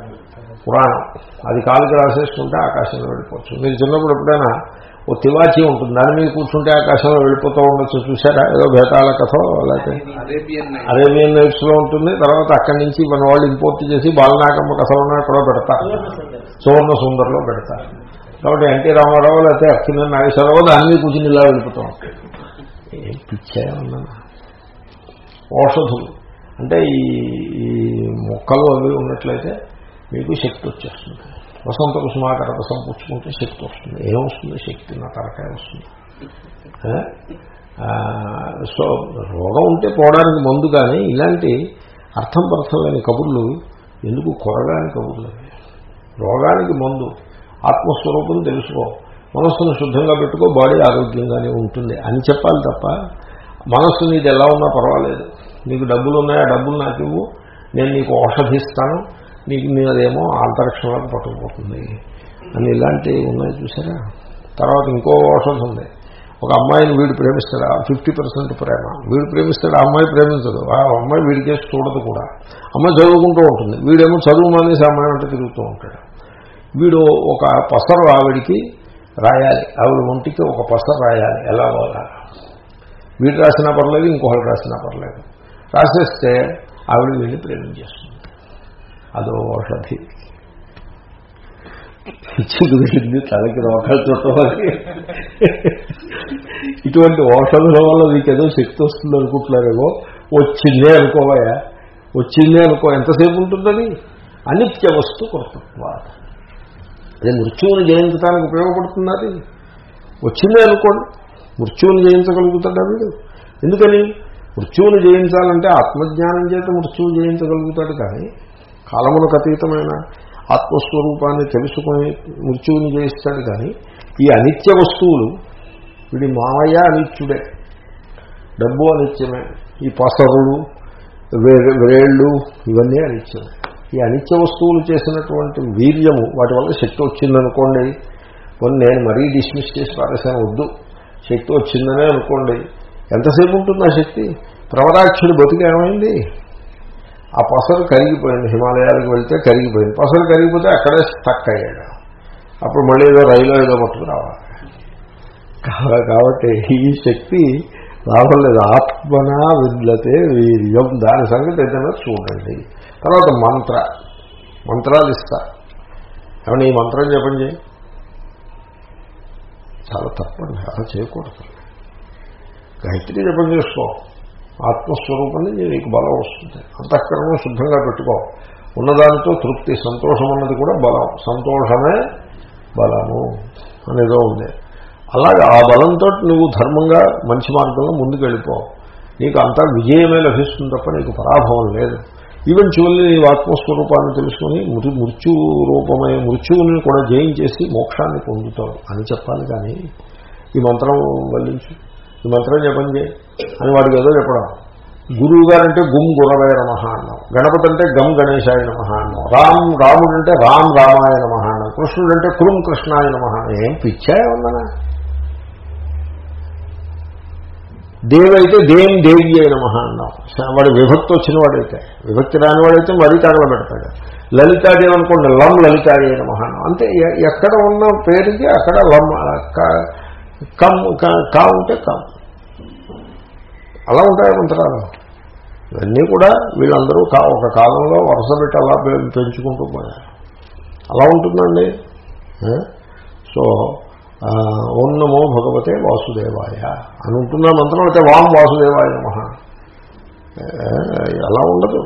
పురాణం. అది కాలికి రాసేసుకుంటే ఆకాశంలో వెళ్ళిపోవచ్చు. మీరు చిన్నప్పుడు ఎప్పుడైనా ఓ తివాచి ఉంటుంది. దాని మీద కూర్చుంటే ఆకాశంలో వెళ్ళిపోతూ ఉండొచ్చు. చూసారా ఏదో భేతాల కథ అలాగే అరేబియన్ నైట్ అరేబియన్ నైట్స్లో ఉంటుంది. తర్వాత అక్కడి నుంచి మన వాళ్ళు ఇంపోర్ట్ చేసి బాలనాకమ్మ కథలో కూడా పెడతారు. సువర్ణ సుందర్లో పెడతారు. కాబట్టి ఎన్టీ రామారావు లేకపోతే అక్కిన నాగేశ్వరరావు దాన్ని కూర్చుని ఇలా వెళ్ళిపోతూ. ఉంటాయి ఏం పిచ్చాయన్నా ఔషధులు అంటే ఈ ఈ మొక్కలు అవి ఉన్నట్లయితే మీకు శక్తి వచ్చేస్తుంది. వసంత కుసుమాకర రసం పుచ్చుకుంటే శక్తి వస్తుంది. ఏమొస్తుంది శక్తి నా తరకాయ వస్తుంది. సో రోగం ఉంటే పోవడానికి మందు కానీ ఇలాంటి అర్థం పర్థం లేని కబుర్లు ఎందుకు కొరగాని కబుర్లు అవి? రోగానికి మందు. ఆత్మస్వరూపం తెలుసుకో. మనస్సును శుద్ధంగా పెట్టుకో బాడీ ఆరోగ్యంగానే ఉంటుంది అని చెప్పాలి తప్ప మనస్సు నీది ఎలా ఉన్నా పర్వాలేదు. నీకు డబ్బులు ఉన్నాయా డబ్బులు నాకు ఇవ్వు. నేను నీకు ఔషధిస్తాను. నీకు మీదేమో అంతరిక్షంలోకి పట్టుకుపోతుంది. అని ఇలాంటివి ఉన్నాయి చూసారా? తర్వాత ఇంకో ఔషధం ఉంది. ఒక అమ్మాయిని వీడు ప్రేమిస్తాడు? ఫిఫ్టీ పర్సెంట్ ప్రేమ. వీడు ప్రేమిస్తాడు? ఆ అమ్మాయి ప్రేమించదు. ఆ అమ్మాయి వీడి చూడదు కూడా. అమ్మాయి చదువుకుంటూ ఉంటుంది. వీడేమో చదువు మానేసి అమ్మాయి అంటే తిరుగుతూ ఉంటాడు. వీడు ఒక పసరు ఆవిడికి రాయాలి. ఆవిడ ఒంటికి ఒక పసరు రాయాలి. ఎలా పోలా వీడు రాసినా పర్లేదు ఇంకొకరు రాసినా పర్లేదు. రాసేస్తే ఆవిడ వీడిని ప్రేమించేస్తుంది. అదో ఔషధి. చిగురింది తలకి రోగాలు చుట్టవాలి ఇటువంటి ఓషధుల వల్ల మీకు ఏదో శక్తి వస్తుంది అనుకుంటున్నారేమో వచ్చిందే అనుకోవయా వచ్చిందే అనుకో ఎంతసేపు ఉంటుందని? అనిత్య వస్తు కృతత్వ అదే మృత్యువుని జయించడానికి ఉపయోగపడుతున్నది వచ్చిందే అనుకోండి. మృత్యువుని జయించగలుగుతాడా వీడు? ఎందుకని? మృత్యువుని జయించాలంటే ఆత్మజ్ఞానం చేత మృత్యువు జయించగలుగుతాడు కానీ కాలములకు అతీతమైన ఆత్మస్వరూపాన్ని తెలుసుకొని మృత్యువుని జయిస్తాడు కానీ ఈ అనిత్య వస్తువులు వీడి మాయ అనిత్యుడే. డబ్బు అనిత్యమే. ఈ పసరులు వే- ఇవన్నీ అనిత్యమే. ఈ అనిత్య వస్తువులు చేసినటువంటి వీర్యము వాటి వల్ల శక్తి వచ్చిందనుకోండి కొన్ని నేను మరీ డిస్మిస్ చేసి పారేసాను వద్దు. శక్తి వచ్చిందనే అనుకోండి ఎంతసేపు ఉంటుంది ఆ శక్తి? ప్రవరాక్షుడు బతికేమైంది? ఆ పసరు కరిగిపోయింది హిమాలయాలకు వెళ్తే కరిగిపోయింది. పసరు కరిగిపోతే అక్కడే స్టక్ అయ్యాడు. అప్పుడు మళ్ళీ ఏదో రైలు ఏదో పట్టుకు రావాలి. కాబట్టి ఈ శక్తి లాభం లేదు. ఆత్మనా విద్లతే వీర్యం. దాని సంగతి ఏదైనా చూడండి. తర్వాత మంత్ర. మంత్రాలు ఇస్తా. ఏమన్నా ఈ మంత్రం చెప్పండి. చాలా తప్పండి. అలా చేయకూడదు. గాయత్రి జపం చేసుకో. ఆత్మస్వరూపాన్ని నీకు బలం వస్తుంది. అంతఃకరణం శుద్ధంగా పెట్టుకో. ఉన్నదానితో తృప్తి సంతోషం అన్నది కూడా బలం. సంతోషమే బలము అనేదో ఉంది. అలాగే ఆ బలంతో నువ్వు ధర్మంగా మంచి మార్గంలో ముందుకు వెళ్ళిపో నీకు అంతా విజయమే లభిస్తుంది తప్ప నీకు పరాభవం లేదు. ఈవెన్చువల్లీ నీవు ఆత్మస్వరూపాన్ని తెలుసుకుని మృతి మృత్యు రూపమైన మృత్యువుని కూడా జయించేసి మోక్షాన్ని పొందుతావు అని చెప్పాలి కానీ ఈ మంత్రం వల్లించు. ఈ మంత్రం జపం చేయి. అని వాడికి ఏదో చెప్పడం. గురువు గారంటే గుమ్ గురవయ నమ అన్నాం. గణపతి అంటే గమ్ గణేశాయ నమ అన్నాం. రామ్ రాముడు అంటే రామ్ రామాయ నమ అన్నాం. కృష్ణుడు అంటే కురుం కృష్ణాయ నమ ఏం పిచ్చాయ ఉందనా దేవైతే దేం దేవి అయిన మహా అన్నాం. వాడు విభక్తి వచ్చిన వాడైతే. విభక్తి రాని వాడైతే మరీ తగలబెడతాడు లలితాదేవి అనుకోండి లం లలితాది అయిన మహా అంటే ఎ- ఎక్కడ ఉన్న పేరుకి అక్కడ లం క- కమ్ కా ఉంటే కమ్. అలా ఉంటాయి మంత్రాలు? ఇవన్నీ కూడా వీళ్ళందరూ కా- ఒక కాలంలో వరుస పెట్టి అలా పెంచుకుంటూ పోయారు. అలా ఉంటుందండి. సో ఓం నమో భగవతే వాసుదేవాయ అని ఉంటున్న మంత్రం? అయితే వాం వాసుదేవాయ నమ? అలా ఉండదు.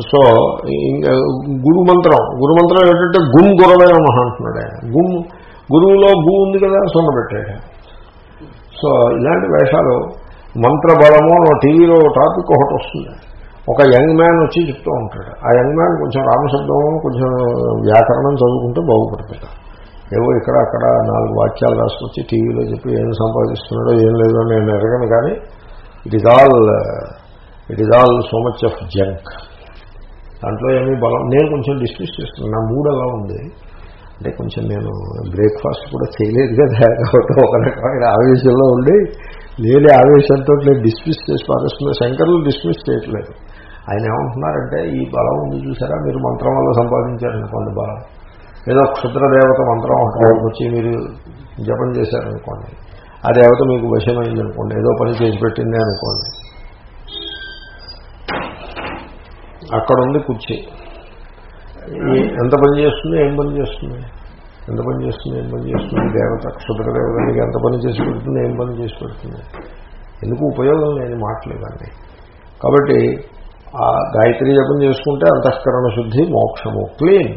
సో ఇంకా గురు మంత్రం. గురు మంత్రం ఏంటంటే గుమ్ గురవే నమ అంటున్నాడు. ఆయన గుమ్ గురువులో గు ఉంది కదా సొన్న పెట్టాడు సో ఇలాంటి వేషాలు మంత్రబలము టీవీలో టాపిక్ ఒకటి వస్తుంది. ఒక యంగ్ మ్యాన్ వచ్చి చెప్తూ ఉంటాడు. ఆ యంగ్ మ్యాన్ కొంచెం రామశబ్దము కొంచెం వ్యాకరణం చదువుకుంటే బాగుపడుతుంది. ఏవో ఇక్కడ అక్కడ నాలుగు వాక్యాలు రాసుకొచ్చి టీవీలో చెప్పి ఏం సంపాదిస్తున్నాడో ఏం లేదో నేను ఎరగను కానీ it is all it is all so much of junk దాంట్లో ఏమీ బలం నేను కొంచెం డిస్మిస్ చేస్తున్నాను. నా మూడ్ అలా ఉంది? అంటే కొంచెం నేను బ్రేక్ఫాస్ట్ కూడా చేయలేదు కదా కాబట్టి ఒక రకమైన ఆవేశంలో ఉండి లేని ఆవేశంతో నేను డిస్మిస్ చేసి పారేస్తున్నా శంకర్లు డిస్మిస్ చేయట్లేదు. ఆయన ఏమంటున్నారంటే ఈ బలం ఉంది చూసారా? మీరు మంత్రం వల్ల సంపాదించారనుకోండి బలం. ఏదో క్షుద్ర దేవత మంత్రం ఒకటి వచ్చి మీరు జపం చేశారనుకోండి. ఆ దేవత మీకు వశమైంది అనుకోండి ఏదో పని చేసి పెట్టింది అనుకోండి. అక్కడ ఉంది కుర్చీ ఎంత పని చేస్తుంది? ఏం పని చేస్తుంది? ఎంత పని చేస్తుంది ఏం పని చేస్తుంది? దేవత క్షుద్ర దేవతకి ఎంత పని చేసి పెడుతుంది ఏం పని చేసి పెడుతుంది? ఎందుకు ఉపయోగం లేని మాటలేదండి కాబట్టి ఆ గాయత్రి జపం చేసుకుంటే అంతఃకరణ శుద్ధి మోక్షము. Clean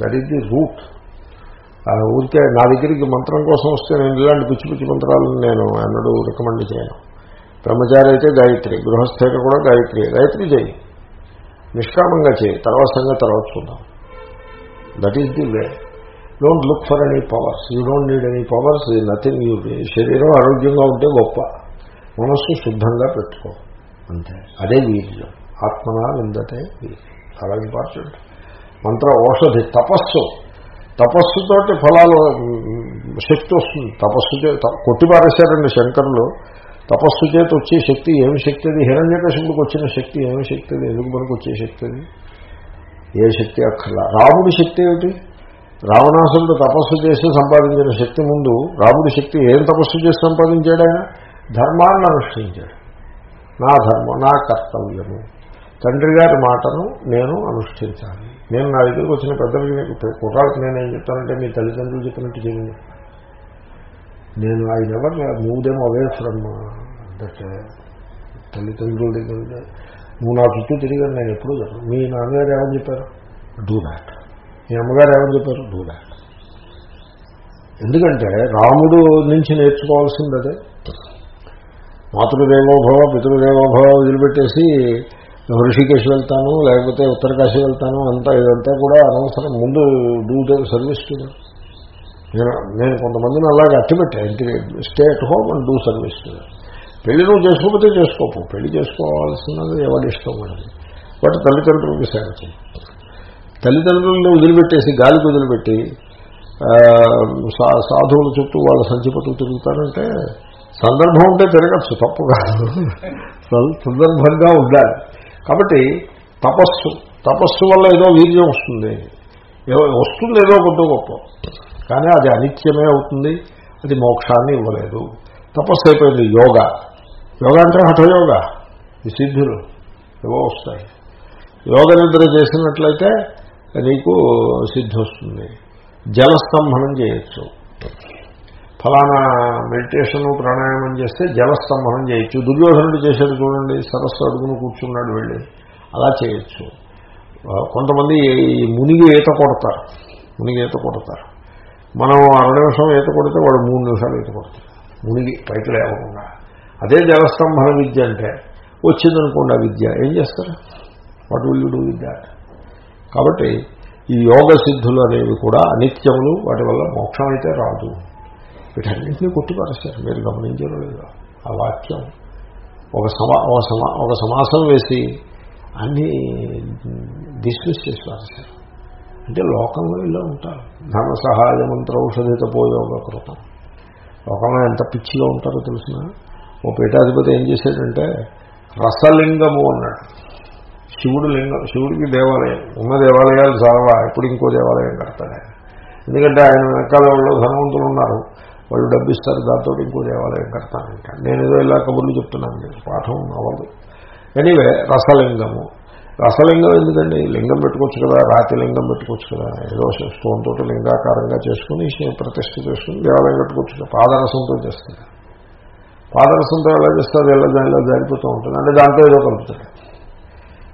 that is the root ఊరికే నా దగ్గరికి మంత్రం కోసం వస్తే నేను ఇలాంటి పిచ్చి పిచ్చి మంత్రాలను నేను ఎన్నడూ రికమెండ్ చేయను. బ్రహ్మచారి అయితే గాయత్రి గృహస్థైతే కూడా గాయత్రి. గాయత్రి చేయి. నిష్కామంగా చేయి. తర్వాత సంగతి తర్వాత చూద్దాం. That is the way don't look for any powers. You don't need any powers nothing you శరీరం ఆరోగ్యంగా ఉంటే గొప్ప. మనస్సు శుద్ధంగా పెట్టుకో. అంతే. అదే వీర్యం. ఆత్మనా విందతే వీర్యం. చాలా ఇంపార్టెంట్. మంత్ర ఔషధి తపస్సు. తపస్సుతోటి ఫలాలు శక్తి వస్తుంది. తపస్సు చే కొట్టిపారేశారండి శంకరులు. తపస్సు చేత వచ్చే శక్తి ఏమి శక్తి అది? హిరణ్యకశుడికి వచ్చిన శక్తి ఏమి శక్తి అది? ఎందుకు మనకు వచ్చే శక్తి అది? ఏ శక్తి అక్కర్లా రాముడి శక్తి ఏమిటి? రావణాసురుడు తపస్సు చేసి సంపాదించిన శక్తి ముందు రాముడి శక్తి ఏం తపస్సు చేసి సంపాదించాడు ఆయన? ధర్మాన్ని అనుష్ఠించాడు. నా ధర్మం నా కర్తవ్యము. తండ్రి గారి మాటను నేను అనుష్ఠించాలి. నేను నా దగ్గరికి వచ్చిన పెద్దలకి మీకు కుర్రాళ్ళకి నేనేం చెప్తానంటే మీ తల్లిదండ్రులు చెప్పినట్టు చేయండి. నేను I never move them away from that తల్లిదండ్రుల దగ్గర నువ్వు నా చుట్టూ తిరిగాను నేను ఎప్పుడూ చెప్పను మీ నాన్నగారు ఏమని చెప్పారు? డూ దాట్ మీ అమ్మగారు ఏమని చెప్పారు? డూ ఎందుకంటే రాముడు నుంచి నేర్చుకోవాల్సింది అదే మాతృదేవోభవ పితృదేవోభవ వదిలిపెట్టేసి ఋషికేశ్ వెళ్తాను లేకపోతే ఉత్తరకాశి వెళ్తాను అంతా ఇదంతా కూడా అనవసరం. ముందు డూ ద సర్వీస్ టు నేను నేను కొంతమందిని అలాగే అట్టిపెట్టాను ఇంటికి stay at home and do service to పెళ్ళి నువ్వు చేసుకోకపోతే చేసుకోపు పెళ్ళి చేసుకోవాల్సినది ఎవరి ఇష్టం అనేది బట్ తల్లిదండ్రులకి సేవ చేయాలి తల్లిదండ్రులను వదిలిపెట్టేసి గాలికి వదిలిపెట్టి సాధువుల చుట్టూ వాళ్ళ సంచిపతులు తిరుగుతారంటే సందర్భం ఉంటే తిరగచ్చు తప్పు కాదు. సందర్భంగా ఉండాలి. కాబట్టి తపస్సు తపస్సు వల్ల ఏదో వీర్యం వస్తుంది. వస్తుంది ఏదో కొంత గొప్ప. కానీ అది అనిత్యమే అవుతుంది అది మోక్షాన్ని ఇవ్వలేదు. తపస్సు అయిపోయింది యోగా. యోగా అంటే హఠయోగ. ఈ సిద్ధులు ఏవో వస్తాయి. యోగ నిద్ర చేసినట్లయితే నీకు సిద్ధి వస్తుంది జలస్తంభనం చేయొచ్చు. ఫలానా మెడిటేషన్ ప్రాణాయామం చేస్తే జలస్తంభనం చేయొచ్చు. దుర్యోధనుడు చేశాడు చూడండి సరస్సు అడుగును కూర్చున్నాడు వెళ్ళి. అలా చేయొచ్చు. కొంతమంది మునిగి ఈత కొడతారు. మునిగి ఈత కొడతారు. మనం అర నిమిషం ఈత కొడితే వాడు మూడు నిమిషాలు ఈత కొడతారు. మునిగి పైకి లేవకుండా. అదే జలస్తంభన విద్య అంటే వచ్చిందనుకోండి ఆ విద్య. ఏం చేస్తారు? వాట్ విల్ డూ విద్య కాబట్టి ఈ యోగ సిద్ధులు అనేవి కూడా అనిత్యములు వాటి వల్ల మోక్షం అయితే రాదు. వీటన్నింటినీ కొట్టిపరచారు మీరు గమనించడం లేదు. ఆ వాక్యం ఒక సమా ఒక సమా ఒక సమాసం వేసి అన్నీ డిస్మిస్ చేసి పారేశారు. అంటే లోకంలో ఇలా ఉంటారు. ధన సహాయ మంత్ర ఔషధిత పోయోగ కృతం. లోకంలో ఎంత పిచ్చిగా ఉంటారో తెలిసిన ఓ పీఠాధిపతి ఏం చేశాడంటే రసలింగము అన్నాడు. శివుడు లింగం శివుడికి దేవాలయం. ఉన్న దేవాలయాలు చాలా ఇప్పుడు ఇంకో దేవాలయం కడతాడు ఎందుకంటే ఆయన వెనకాల వాళ్ళు ధనవంతులు ఉన్నారు. వాళ్ళు డబ్బిస్తారు దాంతో ఇంకో దేవాలయం కడతానంట నేను ఏదో ఇలా కబుర్లు చెప్తున్నాను పాఠం అవ్వదు ఎనీవే రసలింగము. రసలింగం ఎందుకండి? లింగం పెట్టుకోవచ్చు కదా రాతి లింగం పెట్టుకోవచ్చు కదా. ఏదో స్టోన్ తోటి లింగాకారంగా చేసుకుని ప్రతిష్ఠ చేసుకుని దేవాలయం పెట్టుకోవచ్చు కదా. పాదరసంతో చేస్తుంది పాదరసంతో ఎలా చేస్తారు? ఎలా దానిలో జారిపోతూ ఉంటుంది. అంటే దాంట్లో ఏదో కలుపుతాడు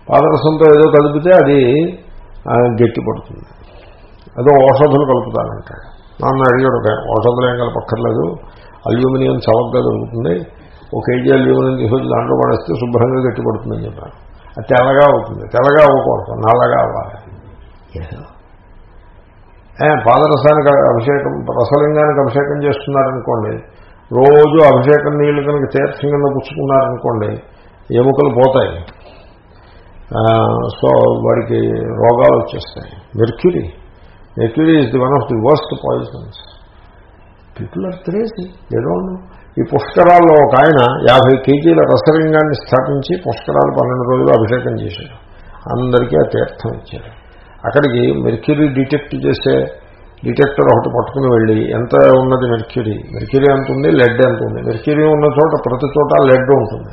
పాదరసంతో ఏదో కలిపితే అది గట్టి పడుతుంది ఏదో ఔషధులు కలుపుతానంటాడు నాన్న అడిగాడు ఔషధులు ఏం కలపక్కర్లేదు. అల్యూమినియం చవకగా దొరుకుతుంది. ఒక కేజీ అల్యూమినియం తీసుకొచ్చి దాంట్లో పడేస్తే శుభ్రంగా గట్టి పడుతుందని చెప్పాను అది తెల్లగా అవుతుంది. తెల్లగా అవ్వకూడదు నల్లగా అవ్వాలి. పాదరసానికి అభిషేకం రసలింగానికి అభిషేకం చేస్తున్నారనుకోండి రోజు అభిషేకం నీళ్ళు కనుక తీర్థం కింద పుచ్చుకున్నారనుకోండి ఎముకలు పోతాయి. సో వాడికి రోగాలు వచ్చేస్తాయి. Mercury mercury is the one of the worst poisons people are crazy ఏదో ఈ పుష్కరాల్లో ఒక ఆయన యాభై కేజీల రసలింగాన్ని స్థాపించి పుష్కరాలు పన్నెండు రోజులు అభిషేకం చేశాడు. అందరికీ ఆ తీర్థం ఇచ్చాడు. అక్కడికి మెర్క్యూరీ డిటెక్ట్ చేసే డిటెక్టర్ ఒకటి పట్టుకుని వెళ్ళి ఎంత ఉన్నది మెర్క్యూరీ మెర్క్యూరీ ఎంత ఉంది? లెడ్ ఎంత ఉంది? మెర్క్యూరీ ఉన్న చోట ప్రతి చోట లెడ్ ఉంటుంది.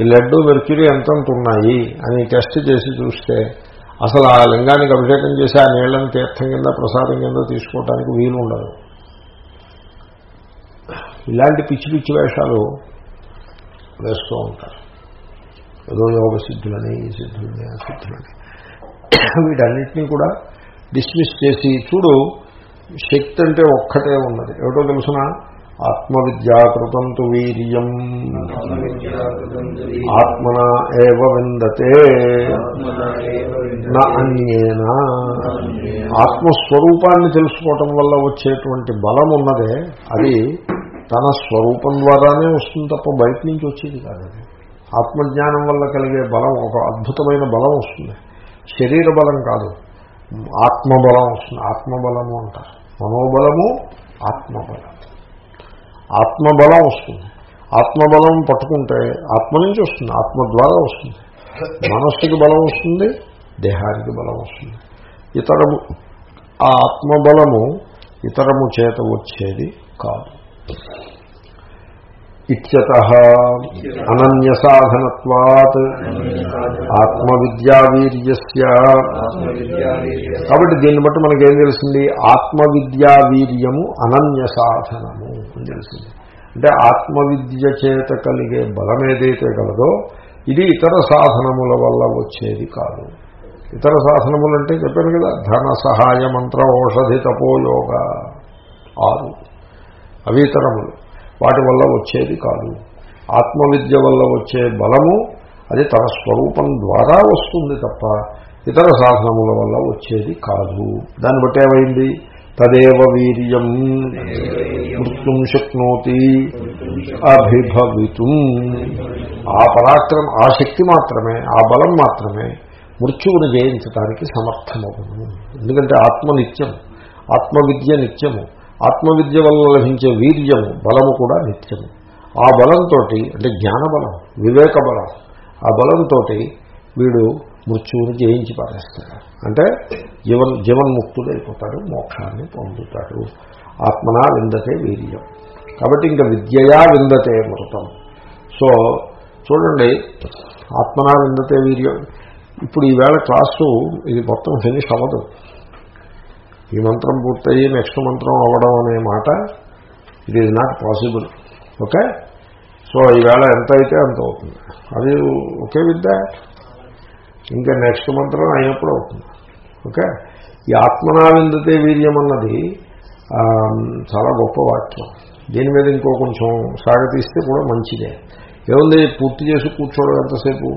ఈ లడ్డు మెర్క్యూరీ ఎంతంత ఉన్నాయి అని టెస్ట్ చేసి చూస్తే అసలు ఆ లింగానికి అభిషేకం చేసి ఆ నీళ్ళను తీర్థం కింద ప్రసాదం కింద తీసుకోవడానికి వీలు ఉండదు. ఇలాంటి పిచ్చి పిచ్చి వేషాలు వేస్తూ ఉంటారు. ఏదో యోగ సిద్ధులని ఈ సిద్ధులని ఆ సిద్ధులని. వీటన్నిటినీ కూడా డిస్మిస్ చేసి చూడు శక్తి అంటే ఒక్కటే ఉన్నది. ఏమిటో తెలుసిన? ఆత్మవిద్యాకృతం తు వీర్యం. ఆత్మన ఏవ విందతే నా అన్యేన. ఆత్మస్వరూపాన్ని తెలుసుకోవటం వల్ల వచ్చేటువంటి బలం ఉన్నదే అది తన స్వరూపం ద్వారానే వస్తుంది తప్ప బయట నుంచి వచ్చేది కాదు ఆత్మజ్ఞానం వల్ల కలిగే బలం ఒక అద్భుతమైన బలం వస్తుంది. శరీర బలం కాదు ఆత్మబలం వస్తుంది. ఆత్మబలము అంటారు. మనోబలము ఆత్మబలం. ఆత్మబలం వస్తుంది. ఆత్మబలం పట్టుకుంటే ఆత్మ నుంచి వస్తుంది ఆత్మ ద్వారా వస్తుంది. మనస్సుకి బలం వస్తుంది దేహానికి బలం వస్తుంది. ఇతరము ఆ ఆత్మబలము ఇతరము చేత వచ్చేది కాదు. ఇత్యత అనన్య సాధనత్వాత్ ఆత్మవిద్యావీర్యస్య. కాబట్టి దీన్ని బట్టి మనకేం తెలిసింది? ఆత్మవిద్యావీర్యము అనన్య సాధనము తెలిసింది అంటే ఆత్మవిద్య చేత కలిగే బలం ఏదైతే కలదో ఇది ఇతర సాధనముల వల్ల వచ్చేది కాదు. ఇతర సాధనములు అంటే చెప్పాను కదా ధన సహాయ మంత్ర ఔషధి తపోయోగ ఆరు. అవి ఇతరములు. వాటి వల్ల వచ్చేది కాదు. ఆత్మవిద్య వల్ల వచ్చే బలము అది తన స్వరూపం ద్వారా వస్తుంది తప్ప ఇతర సాధనముల వల్ల వచ్చేది కాదు. దాన్ని బట్టి ఏమైంది? తదేవ వీర్యం. మృత్యుం శక్నోతి. అభిభవితుం. ఆ పరాక్రమం ఆ శక్తి మాత్రమే ఆ బలం మాత్రమే మృత్యువును జయించడానికి సమర్థమవును ఎందుకంటే ఆత్మ నిత్యం ఆత్మవిద్య నిత్యము. ఆత్మవిద్య వల్ల లభించే వీర్యము బలము కూడా నిత్యము. ఆ బలంతో అంటే జ్ఞానబలం వివేక బలం ఆ బలంతో వీడు మృత్యువుని జయించి పారేస్తాడు అంటే జీవన్ జీవన్ముక్తుడైపోతాడు మోక్షాన్ని పొందుతాడు. ఆత్మనా విందతే వీర్యం. కాబట్టి ఇంకా విద్యయా విందతే మృతం. సో చూడండి ఆత్మనా విందతే వీర్యం. ఇప్పుడు ఈవేళ క్లాసు ఇది మొత్తం ఫినిష్ అవ్వదు. ఈ మంత్రం పూర్తయ్యి నెక్స్ట్ మంత్రం అవ్వడం అనే మాట it is not possible okay? So ఈవేళ ఎంత అయితే అంత అవుతుంది. అది ఓకే విత్ దాట్ ఇంకా నెక్స్ట్ మంత్రం అయినప్పుడు అవుతుంది. ఓకే? ఈ ఆత్మనావిందతే వీర్యం అన్నది చాలా గొప్ప వాక్యం. దీని మీద ఇంకో కొంచెం సాగతీస్తే కూడా మంచిదే. ఏముంది? పూర్తి చేసి కూర్చోవడం ఎంతసేపు?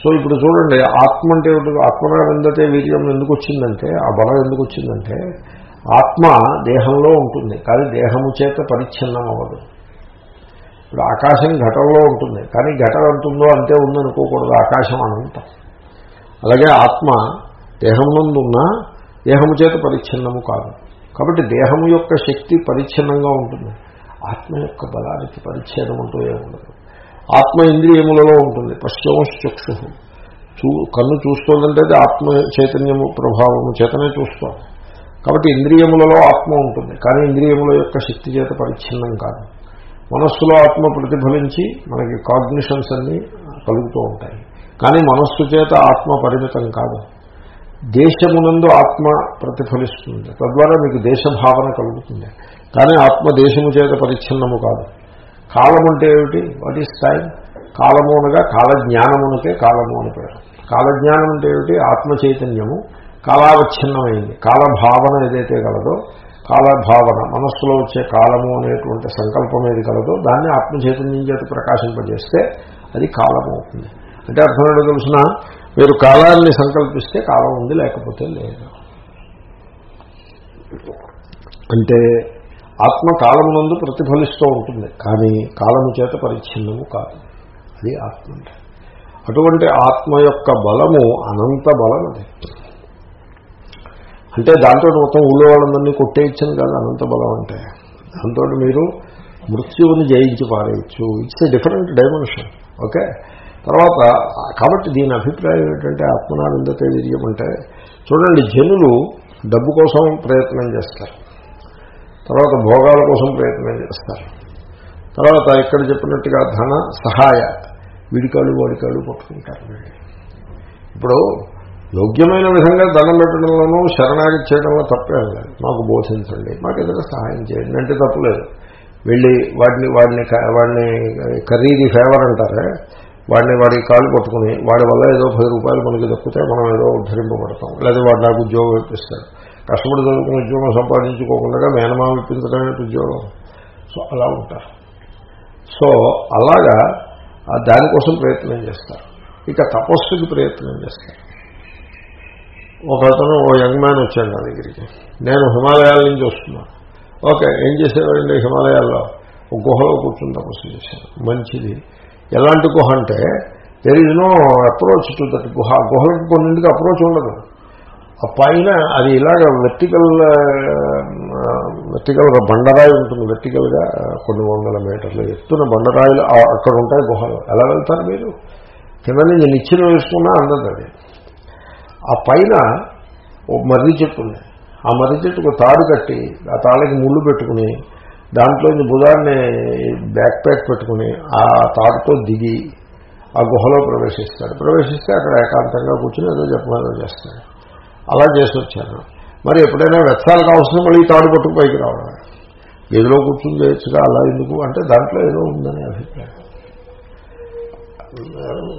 సో ఇప్పుడు చూడండి ఆత్మ అంటే ఆత్మనావిందతే వీర్యం ఎందుకు వచ్చిందంటే ఆ బలం ఎందుకు వచ్చిందంటే ఆత్మ దేహంలో ఉంటుంది కానీ దేహము చేత పరిచ్ఛిన్నం అవ్వదు. ఇప్పుడు ఆకాశం ఘటంలో ఉంటుంది కానీ ఘటం ఎంత ఉందో అంతే ఉందనుకోకూడదు ఆకాశం అనంతం. అలాగే ఆత్మ దేహం నుండి దేహము చేత పరిచ్ఛిన్నము కాదు. కాబట్టి దేహము యొక్క శక్తి పరిచ్ఛిన్నంగా ఉంటుంది. ఆత్మ యొక్క బలానికి పరిచ్ఛేదం అంటూ ఏముండదు ఆత్మ ఇంద్రియములలో ఉంటుంది. పశ్చిమశ్చక్షు చూ కన్ను చూస్తుందంటే అది ఆత్మ చైతన్యము ప్రభావము చేతనే చూస్తాం. కాబట్టి ఇంద్రియములలో ఆత్మ ఉంటుంది. కానీ ఇంద్రియముల యొక్క శక్తి చేత పరిచ్ఛిన్నం కాదు. మనస్సులో ఆత్మ ప్రతిఫలించి మనకి కాగ్నిషన్స్ అన్నీ కలుగుతూ ఉంటాయి. కానీ మనస్సు చేత ఆత్మ పరిమితం కాదు. దేశమునందు ఆత్మ ప్రతిఫలిస్తుంది. తద్వారా మీకు దేశభావన కలుగుతుంది. కానీ ఆత్మ దేశము చేత పరిచ్ఛిన్నము కాదు. కాలం అంటే ఏమిటి? వాట్ ఈస్ టైం కాలము అనగా కాలజ్ఞానమునకే కాలము అని పేరు. కాలజ్ఞానం అంటే ఏమిటి? ఆత్మ చైతన్యము. కాలావచ్ఛిన్నమైంది. కాలభావన ఏదైతే కలదో కాలభావన మనస్సులో వచ్చే కాలము అనేటువంటి సంకల్పం ఏది కలదో దాన్ని ఆత్మ చైతన్యం చేత ప్రకాశింపజేస్తే అది కాలం అవుతుంది. అంటే అర్థం ఏంటో తెలిసిన మీరు కాలాన్ని సంకల్పిస్తే కాలం ఉంది లేకపోతే లేదు. అంటే ఆత్మ కాలమునందు ప్రతిఫలిస్తూ ఉంటుంది కానీ కాలము చేత పరిచ్ఛిన్నము కాదు. అది ఆత్మ అంటే. అటువంటి ఆత్మ యొక్క బలము అనంత బలం అది. అంటే దాంతో మొత్తం ఊళ్ళో వాళ్ళందరినీ కొట్టేయచ్చని కాదు అనంత బలం అంటే. దాంతో మీరు మృత్యువుని జయించి పారేయచ్చు. It's a different dimension okay తర్వాత కాబట్టి దీని అభిప్రాయం ఏంటంటే ఆత్మనానందతే వీర్యం చూడండి జనులు డబ్బు కోసం ప్రయత్నం చేస్తారు. తర్వాత భోగాల కోసం ప్రయత్నం చేస్తారు. తర్వాత ఇక్కడ చెప్పినట్టుగా ధన సహాయ వీడికాళ్ళు వాడికాళ్ళు పట్టుకుంటారు ఇప్పుడు యోగ్యమైన విధంగా ధనం పెట్టడంలోనూ శరణాగతి చేయడంలో తప్పే లేదు. మాకు బోధించండి మాకు ఏదైనా సహాయం చేయండి. అంటే తప్పలేదు. వెళ్ళి వాడిని వాడిని వాడిని ఖరీది ఫేవర్ అంటారే. వాడిని వాడి కాళ్ళు పట్టుకుని వాడి వల్ల ఏదో పది రూపాయలు మనకి దక్కితే మనం ఏదో ఉద్ధరింపబడతాం. లేదా వాడు నాకు ఉద్యోగం ఇప్పిస్తాడు. కష్టపడి చదువుకుని ఉద్యోగం సంపాదించుకోకుండా మేనమామ ఇప్పించడమే ఉద్యోగం. సో అలా ఉంటారు. సో అలాగా దానికోసం ప్రయత్నం చేస్తారు. ఇక తపస్సుకి ప్రయత్నం చేస్తారు. ఒక అతను ఓ యంగ్ మ్యాన్ వచ్చాడు నా దగ్గరికి. నేను హిమాలయాల నుంచి వస్తున్నాను ఓకే ఏం చేసేవాడండి హిమాలయాల్లో ఒక గుహలో కూర్చుని తపస్సు చేశాను. మంచిది. ఎలాంటి గుహ అంటే there is no approach to that గుహ. గుహలకు కొన్నింటికి అప్రోచ్ ఉండదు. ఆ పైన అది ఇలాగ వెర్టికల్ వెర్టికల్ బండరాయి ఉంటుంది. వెర్టికల్గా కొన్ని వందల మీటర్లు ఎత్తున బండరాయిలు అక్కడ ఉంటాయి గుహలు. ఎలా వెళ్తారు మీరు? కింద నుంచి నిచ్చిన వేసుకున్నా అందదు అది. ఆ పైన ఓ మర్రి చెట్టు ఉంది. ఆ మర్రి చెట్టుకు తాడు కట్టి ఆ తాళ్ళకి ముళ్ళు పెట్టుకుని దాంట్లో బుధాన్ని బ్యాక్ ప్యాక్ పెట్టుకుని ఆ తాడుతో దిగి ఆ గుహలో ప్రవేశిస్తాడు. ప్రవేశిస్తే అక్కడ ఏకాంతంగా కూర్చుని ఏదో చెప్పమేదో చేస్తాడు. అలా చేసి వచ్చాను మరి ఎప్పుడైనా వెచ్చాలు కావాల్సిన మళ్ళీ తాడు పట్టుకు పైకి రావడం ఏదిలో కూర్చుని చేయొచ్చుగా అలా ఎందుకు? అంటే దాంట్లో ఏదో ఉందని అభిప్రాయం.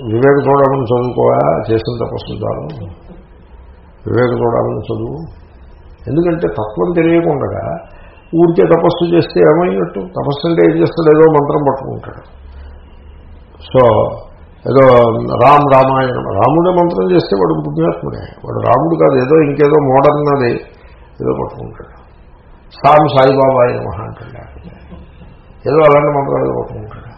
వివేక చూడమని చదువుకోవా? చేసిన తపస్సు ద్వారా వివేక చూడమని చదువు. ఎందుకంటే తత్వం తెలియకుండా ఊరికే తపస్సు చేస్తే ఏమైనట్టు తపస్సు అంటే ఏం చేస్తాడు? ఏదో మంత్రం పట్టుకుంటాడు. సో ఏదో రామ్ రామాయణం. రాముడే మంత్రం చేస్తే వాడు పుణ్యాత్ముడే వాడు రాముడు కాదు ఏదో ఇంకేదో మోడర్న్ అది ఏదో పట్టుకుంటాడు. సామ్ సాయిబాబా నమ అంటాడు. ఏదో అలాంటి మంత్రం ఏదో పట్టుకుంటాడు.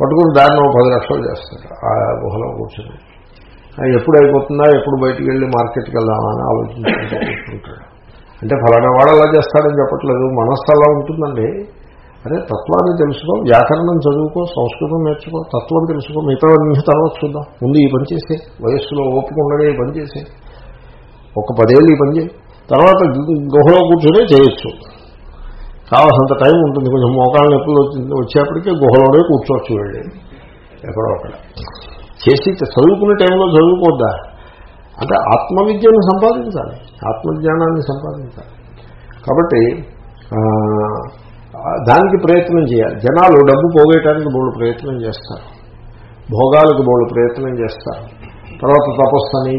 పట్టుకుని దాన్ని ఒక పది లక్షలు చేస్తాడు ఆ గుహలో కూర్చొని. ఎప్పుడు అయిపోతుందా? ఎప్పుడు బయటికి వెళ్ళి మార్కెట్కి వెళ్దామా అని ఆలోచించుకుంటూ కూర్చుంటాడు. అంటే ఫలానా వాడు అలా చేస్తాడని చెప్పట్లేదు. మనస్సు అలా ఉంటుందండి. అదే తత్వాన్ని తెలుసుకో వ్యాకరణం చదువుకో సంస్కృతం నేర్చుకో తత్వం తెలుసుకో మిగతా అన్ని తర్వాత చూద్దాం. ముందు ఈ పని చేసే. వయస్సులో ఓపిక ఈ పని చేసే. ఒక పదేళ్ళు ఈ పని చేయి. తర్వాత గుహలో కూర్చొని చేయొచ్చు. కావాల్సినంత టైం ఉంటుంది. కొంచెం మోకాళ్ళ నొప్పులు వచ్చేప్పటికీ గుహలోనే కూర్చోవచ్చు వెళ్ళి. ఎక్కడో అక్కడ. చేసి చదువుకునే టైంలో చదువుకోద్దా? అంటే ఆత్మవిద్యను సంపాదించాలి. ఆత్మజ్ఞానాన్ని సంపాదించాలి. కాబట్టి దానికి ప్రయత్నం చేయాలి. జనాలు డబ్బు పోగేయటానికి బోళ్ళు ప్రయత్నం చేస్తారు. భోగాలకు బోళ్ళు ప్రయత్నం చేస్తారు. తర్వాత తపస్సని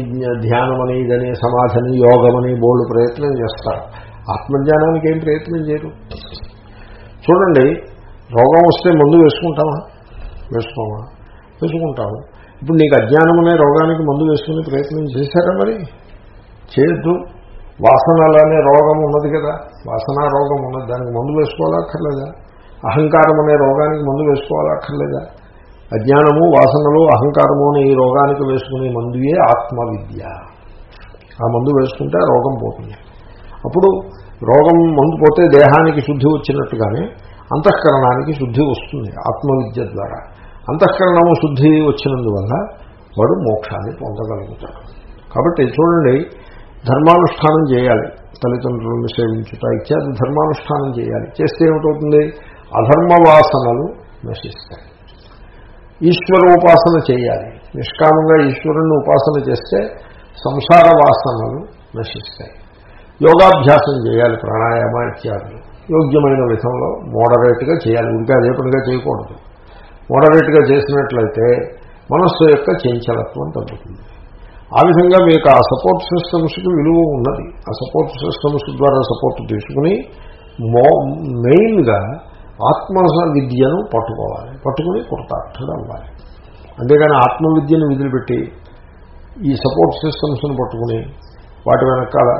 ధ్యానమని ఇదని సమాధిని యోగమని బోళ్ళు ప్రయత్నం చేస్తారు. ఆత్మజ్ఞానానికి ఏం ప్రయత్నం చేయరు. చూడండి రోగం వస్తే మందు వేసుకుంటామా? వేసుకోమా? వేసుకుంటాము. ఇప్పుడు నీకు అజ్ఞానం అనే రోగానికి మందు వేసుకునే ప్రయత్నం చేశారా మరి? చేయొద్దు వాసనలనే రోగం ఉన్నది కదా. వాసన రోగం ఉన్నది దానికి మందు వేసుకోవాలక్కర్లేదా అహంకారం అనే రోగానికి మందు వేసుకోవాలక్కర్లేదా అజ్ఞానము వాసనలు అహంకారము అనే ఈ రోగానికి వేసుకునే మందుయే ఆత్మవిద్య. ఆ మందు వేసుకుంటే రోగం పోతుంది. అప్పుడు రోగం మందు పోతే దేహానికి శుద్ధి వచ్చినట్టుగానే అంతఃకరణానికి శుద్ధి వస్తుంది ఆత్మవిద్య ద్వారా. అంతఃకరణము శుద్ధి వచ్చినందువల్ల వాడు మోక్షాన్ని పొందగలుగుతాడు. కాబట్టి చూడండి ధర్మానుష్ఠానం చేయాలి. తల్లిదండ్రులను సేవించుట ఇత్యాది ధర్మానుష్ఠానం చేయాలి. చేస్తే ఏమిటవుతుంది? అధర్మ వాసనలు నశిస్తాయి. ఈశ్వర ఉపాసన చేయాలి. నిష్కామంగా ఈశ్వరుణ్ణి ఉపాసన చేస్తే సంసార వాసనలు నశిస్తాయి. యోగాభ్యాసం చేయాలి ప్రాణాయామ ఇత్యాదులు. యోగ్యమైన విధంలో మోడరేట్గా చేయాలి. ఇంకా అదే పనిగా చేయకూడదు. మోడరేట్గా చేసినట్లయితే మనస్సు యొక్క చంచలత్వం తగ్గుతుంది. ఆ విధంగా మీకు ఆ సపోర్ట్ సిస్టమ్స్కి విలువ ఉన్నది. ఆ సపోర్ట్ సిస్టమ్స్ ద్వారా సపోర్ట్ తీసుకుని మో మెయిన్గా ఆత్మ విద్యను పట్టుకోవాలి. పట్టుకుని కృతార్థుడు అవ్వాలి. అంతేగాని ఆత్మవిద్యను విదిలిపెట్టి ఈ సపోర్ట్ సిస్టమ్స్ను పట్టుకుని వాటి వెనకాల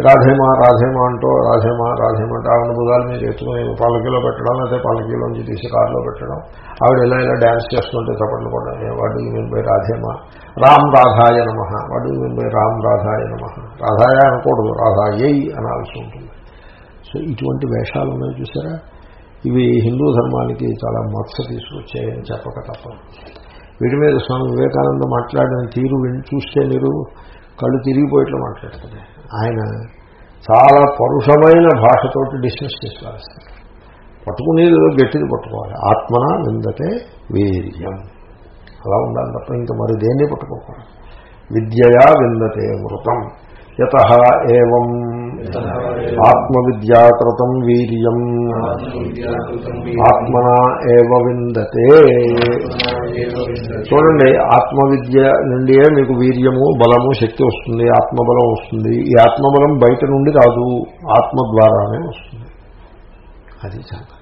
రాధేమా రాధేమా అంటూ రాధేమా రాధేమా అంటే ఆవిడ బుధాల మీద ఎత్తుకుని పాలకీలో పెట్టడం లేకపోతే పాలకీలోంచి తీసి కారులో పెట్టడం. ఆవిడ ఎలా ఇలా డ్యాన్స్ చేస్తుంటే చప్పట్లు కూడా వాడు మీన్ బై రాధేమా. రామ్ రాధాయ నమ. వాడు మీన్ బై రామ్ రాధాయ నమ. రాధాయ అనకూడదు రాధాయై అనాల్సి ఉంటుంది. సో ఇటువంటి వేషాలు ఉన్నాయి చూసారా? ఇవి హిందూ ధర్మానికి చాలా మత్స తీసుకొచ్చాయని చెప్పక తప్ప వీటి మీద స్వామి వివేకానంద మాట్లాడిన తీరు విని చూస్తే మీరు కళ్ళు తిరిగిపోయేట్లు మాట్లాడుతుంది ఆయన చాలా పరుషమైన భాషతోటి డిస్మిస్ చేసి పారేస్తారు పట్టుకునేది గట్టిది పట్టుకోవాలి. ఆత్మన విందతే వీర్యం. అలా ఉండాలి తప్ప ఇంకా మరి దేన్ని పట్టుకోకూడదు. విద్యయా విందతే మృతం. యత ఏం ఆత్మవిద్యాకృతం వీర్యం. ఆత్మనా ఏవ విందతే. చూడండి ఆత్మవిద్య నుండియే మీకు వీర్యము బలము శక్తి వస్తుంది ఆత్మబలం వస్తుంది. ఈ ఆత్మబలం బయట నుండి రాదు ఆత్మ ద్వారానే వస్తుంది. అది సంగతి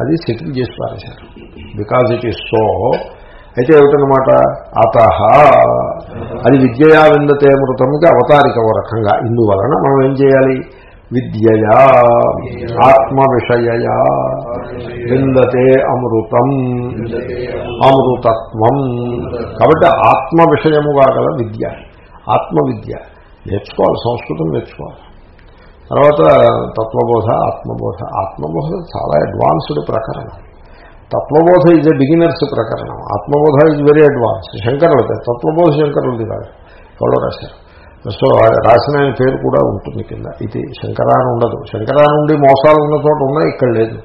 అది సెటిల్ చేసి పారేశారు. బికాజ్ ఇట్ ఈస్ సో అయితే ఏమిటనమాట అత అది విద్యయా విందతే మృతముకి అవతారిక ఓ రకంగా. ఇందువలన మనం ఏం చేయాలి? విద్యయా ఆత్మ విషయయా విందతే అమృతం అమృతత్వం. కాబట్టి ఆత్మ విషయముగా గల విద్య. ఆత్మ విద్య నేర్చుకోవాలి సంస్కృతం నేర్చుకోవాలి. తర్వాత తత్వబోధ ఆత్మబోధ. ఆత్మబోధ చాలా అడ్వాన్స్డ్ ప్రకరణం. తత్వబోధ ఇజ్ ఎ బిగినర్స్ ప్రకరణం. ఆత్మబోధ ఇజ్ వెరీ అడ్వాన్స్ శంకరులది తత్వబోధ శంకరులది కాదు. ఎవరో రాశారు. సో రాసిన ఆయన పేరు కూడా ఉంటుంది కింద. ఇది శంకరాన్ని ఉండదు. శంకరా నుండి మోసాలు ఉన్న చోట ఉన్నాయి ఇక్కడ లేదు.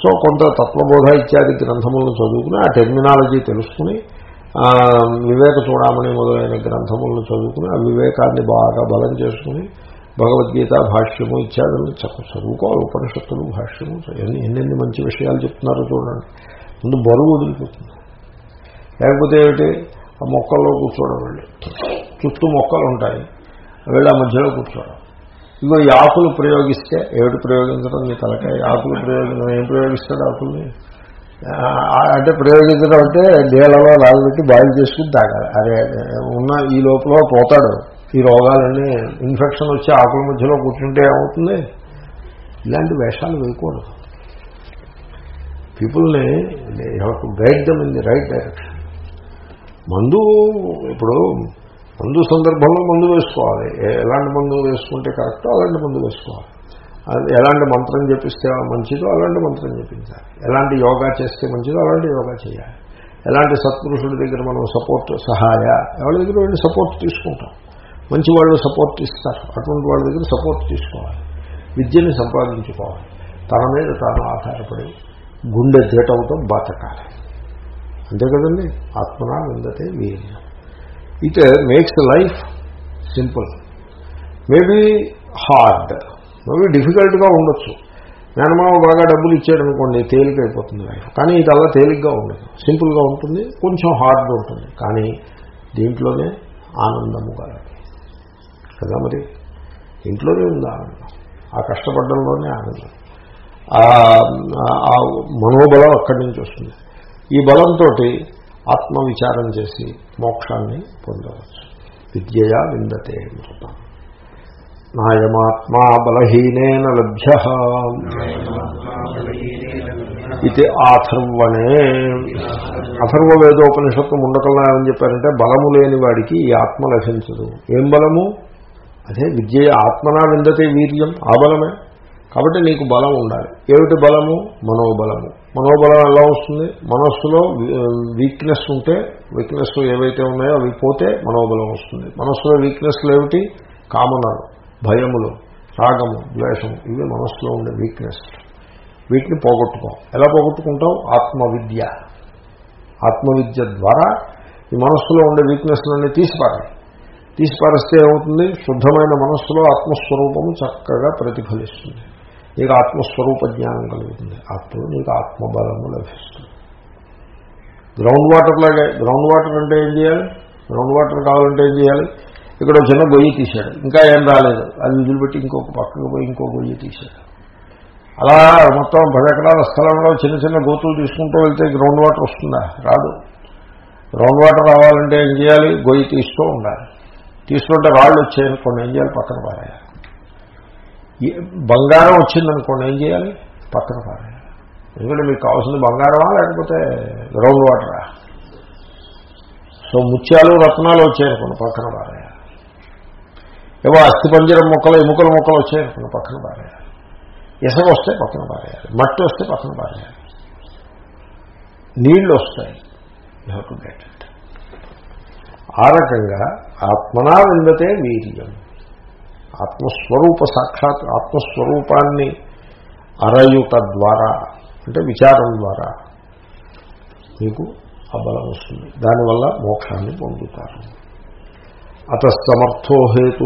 సో కొంత తత్వబోధ ఇత్యాది గ్రంథములను చదువుకుని ఆ టెర్మినాలజీ తెలుసుకుని వివేక చూడమని మొదలైన గ్రంథములను చదువుకుని ఆ వివేకాన్ని బాగా బలం చేసుకుని భగవద్గీత భాష్యము ఇత్యాదులు చదువుకోవాలి ఉపనిషత్తులు భాష్యము ఎన్ని ఎన్నెన్ని మంచి విషయాలు చెప్తున్నారో చూడండి. ముందు బరువు వదిలిపోతుంది. లేకపోతే ఏమిటి? ఆ మొక్కల్లో కూర్చోవడం వెళ్ళి. చుట్టూ మొక్కలు ఉంటాయి. వెళ్ళి ఆ మధ్యలో కూర్చోవడం. ఇగో ఈ ఆకులు ప్రయోగిస్తే ఏమిటి ప్రయోగించడం? మీ తలకాయ ఆకులు ప్రయోగించడం. ఏం ప్రయోగిస్తాడు ఆకుల్ని? అంటే ప్రయోగించడం అంటే నీళ్ళలో రాగబెట్టి బాయిల్ చేసుకుని తాగాలి. అరే ఉన్న ఈ లోపల పోతాడు. ఈ రోగాలన్నీ ఇన్ఫెక్షన్ వచ్చి ఆకుల మధ్యలో కూర్చుంటే ఏమవుతుంది? ఇలాంటి వేషాలు వేయకూడదు. పీపుల్ని guide them in the right direction మందు ఇప్పుడు మందు సందర్భంలో మందు వేసుకోవాలి. ఎలాంటి మందు వేసుకుంటే కరెక్టో అలాంటి మందు వేసుకోవాలి. ఎలాంటి మంత్రం చెప్పిస్తే మంచిదో అలాంటి మంత్రం చెప్పించాలి ఎలాంటి యోగా చేస్తే మంచిదో అలాంటి యోగా చేయాలి. ఎలాంటి సత్పురుషుడి దగ్గర మనం సపోర్ట్ సహాయ ఎవరి దగ్గర వెళ్ళి సపోర్ట్ తీసుకుంటాం. మంచి వాళ్ళు సపోర్ట్ ఇస్తారు. అటువంటి వాళ్ళ దగ్గర సపోర్ట్ తీసుకోవాలి. విద్యని సంపాదించుకోవాలి. తన మీద తాను ఆధారపడి గుండె దీటంతో బతకాలి. అంతే కదండి? ఆత్మనా విందతే వీర్యం. It makes life simple maybe hard maybe డిఫికల్ట్గా ఉండొచ్చు. మేనమావ బాగా డబ్బులు ఇచ్చాడు అనుకోండి తేలిక అయిపోతుంది లైఫ్ కానీ ఇది అలా తేలిగ్గా ఉండదు. సింపుల్గా ఉంటుంది కొంచెం హార్డ్ ఉంటుంది. కానీ దీంట్లోనే ఆనందము కలదు. కదా మరి? ఇంట్లోనే ఉంది? ఆనందం ఆ కష్టపడ్డంలోనే ఆనందం. ఆ మనోబలం అక్కడి నుంచి వస్తుంది. ఈ బలంతో ఆత్మవిచారం చేసి మోక్షాన్ని పొందవచ్చు. విద్యయా విందతే మృతం. నాయమాత్మా బలహీనేన లభ్య. ఇది ఆథర్వణే. అథర్వ వేదోపనిషత్తు ముండకల్లా ఏమని చెప్పారంటే బలము లేని వాడికి ఈ ఆత్మ లభించదు. ఏం బలము? అదే విద్య ఆత్మనా విందతే వీర్యం ఆ బలమే. కాబట్టి నీకు బలం ఉండాలి. ఏమిటి బలము? మనోబలము. మనోబలం ఎలా వస్తుంది? మనస్సులో వీక్నెస్ ఉంటే వీక్నెస్ ఏవైతే ఉన్నాయో అవి పోతే మనోబలం వస్తుంది. మనస్సులో వీక్నెస్లు ఏమిటి? కామనలు భయములు రాగము ద్వేషము. ఇవి మనస్సులో ఉండే వీక్నెస్ వీటిని పోగొట్టుకో. ఎలా పోగొట్టుకుంటావు? ఆత్మవిద్య. ఆత్మవిద్య ద్వారా ఈ మనస్సులో ఉండే వీక్నెస్లన్నీ తీసిపారాయి. తీసిపారిస్తే ఏమవుతుంది? శుద్ధమైన మనస్సులో ఆత్మస్వరూపము చక్కగా ప్రతిఫలిస్తుంది. నీకు ఆత్మస్వరూప జ్ఞానం కలుగుతుంది. అప్పుడు నీకు ఆత్మబలము లభిస్తుంది. గ్రౌండ్ వాటర్ లాగే గ్రౌండ్ వాటర్ అంటే ఏం చేయాలి? గ్రౌండ్ వాటర్ కావాలంటే ఏం చేయాలి? ఇక్కడ ఒక చిన్న గొయ్యి తీశాడు. ఇంకా ఏం రాలేదు. అది వదిలిపెట్టి ఇంకొక పక్కకు పోయి ఇంకో గొయ్యి తీశాడు. అలా మొత్తం పది ఎకరాల స్థలంలో చిన్న చిన్న గోతులు తీసుకుంటూ వెళ్తే గ్రౌండ్ వాటర్ వస్తుందా? రాదు. గ్రౌండ్ వాటర్ రావాలంటే ఏం చేయాలి? గొయ్యి తీస్తూ ఉండాలి. తీసుకుంటే రాళ్ళు వచ్చాయనుకోండి ఏం చేయాలి? పక్కన పారేయాలి. బంగారం వచ్చిందనుకోండి ఏం చేయాలి? పక్కన పారేయాలి. ఎందుకంటే మీకు కావాల్సింది బంగారమా లేకపోతే గ్రౌండ్ వాటరా? సో ముత్యాలు రత్నాలు వచ్చాయనుకోండి పక్కన పారేయాలి. ఏవో అస్థిపంజరం మొక్కలు ఎముకల మొక్కలు వచ్చాయనుకోండి పక్కన పారేయాలి. ఇసగ వస్తే పక్కన పారేయాలి. మట్టి వస్తే పక్కన పారేయాలి. నీళ్ళు వస్తాయి. యూ హెవ్ టు గెట్ ఆ రకంగా ఆత్మనా విందతే వీర్యం. ఆత్మస్వరూప సాక్షాత్ ఆత్మస్వరూపాన్ని అరయుట ద్వారా అంటే విచారం ద్వారా మీకు ఆ బలం వస్తుంది. దానివల్ల మోక్షాన్ని పొందుతారు. అత సమర్థో హేతు.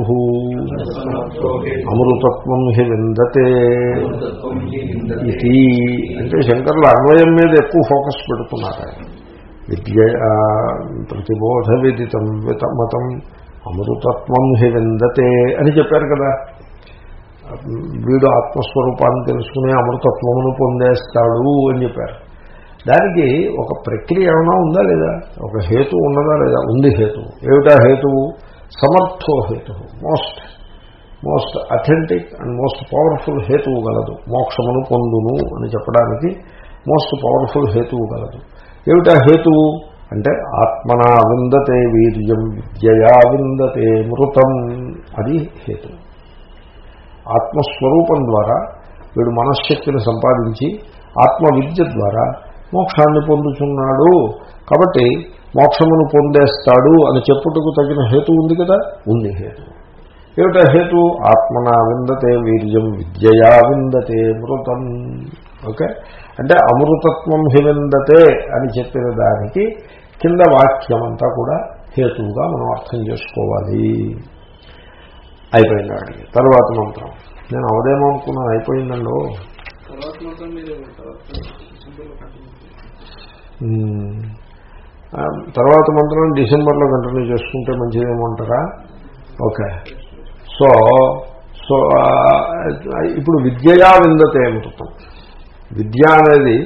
అమృతత్వం హి విందతే. ఇది అంటే శంకర్లు అన్వయం మీద ఎక్కువ ఫోకస్ పెడుతున్నారు ఆయన. విద్య ప్రతిబోధ విదితం మతం అమృతత్వం హి విందతే అని చెప్పారు కదా. వీడు ఆత్మస్వరూపాన్ని తెలుసుకునే అమృతత్వమును పొందేస్తాడు అని చెప్పారు. దానికి ఒక ప్రక్రియ ఏమైనా ఉందా లేదా? ఒక హేతు ఉన్నదా లేదా? ఉంది హేతు. ఏమిటా హేతువు సమర్థో హేతు. Most most authentic and most powerful హేతువు గలదు. మోక్షమును పొందును అని చెప్పడానికి మోస్ట్ పవర్ఫుల్ హేతువు గలదు. ఏమిటా హేతువు? అంటే ఆత్మనా విందతే వీర్యం విద్యయా విందతే మృతం. అది హేతు ఆత్మస్వరూపం ద్వారా వీడు మనశ్శక్తిని సంపాదించి ఆత్మ విద్య ద్వారా మోక్షాన్ని పొందుతున్నాడు కాబట్టి మోక్షమును పొందేస్తాడు అని చెప్పుటకు తగిన హేతు ఉంది కదా? ఉంది హేతు ఏమిటా హేతు ఆత్మనా విందతే వీర్యం విద్యయా విందతే మృతం. ఓకే? అంటే అమృతత్వం హివిందతే అని చెప్పిన దానికి కింద వాక్యం అంతా కూడా హేతువుగా మనం అర్థం చేసుకోవాలి. అయిపోయింది వాడికి తర్వాత మంత్రం. నేను అవదేమో అనుకున్నాను అయిపోయిందండో. తర్వాత మాత్రం డిసెంబర్లో కంటిన్యూ చేసుకుంటే మంచిదేమంటారా ఓకే. సో సో ఇప్పుడు విద్యయా విందతే అమృతం. విద్య అనేది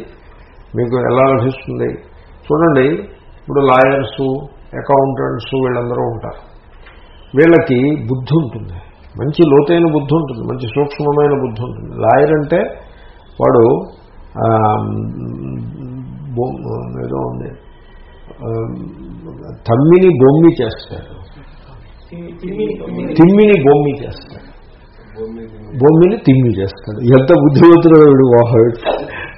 మీకు ఎలా లభిస్తుంది? చూడండి ఇప్పుడు లాయర్సు అకౌంటెంట్స్ వీళ్ళందరూ ఉంటారు. వీళ్ళకి బుద్ధి ఉంటుంది. మంచి లోతైన బుద్ధి ఉంటుంది. మంచి సూక్ష్మమైన బుద్ధి ఉంటుంది. లాయర్ అంటే వాడు ఏదో ఉంది. తమ్మిని బొమ్మి చేస్తాడు. తిమ్మిని బొమ్మి చేస్తాడు. బొమ్మిని తిమ్మి చేస్తాడు. ఎంత బుద్ధివంతుడు వీడు వాడు.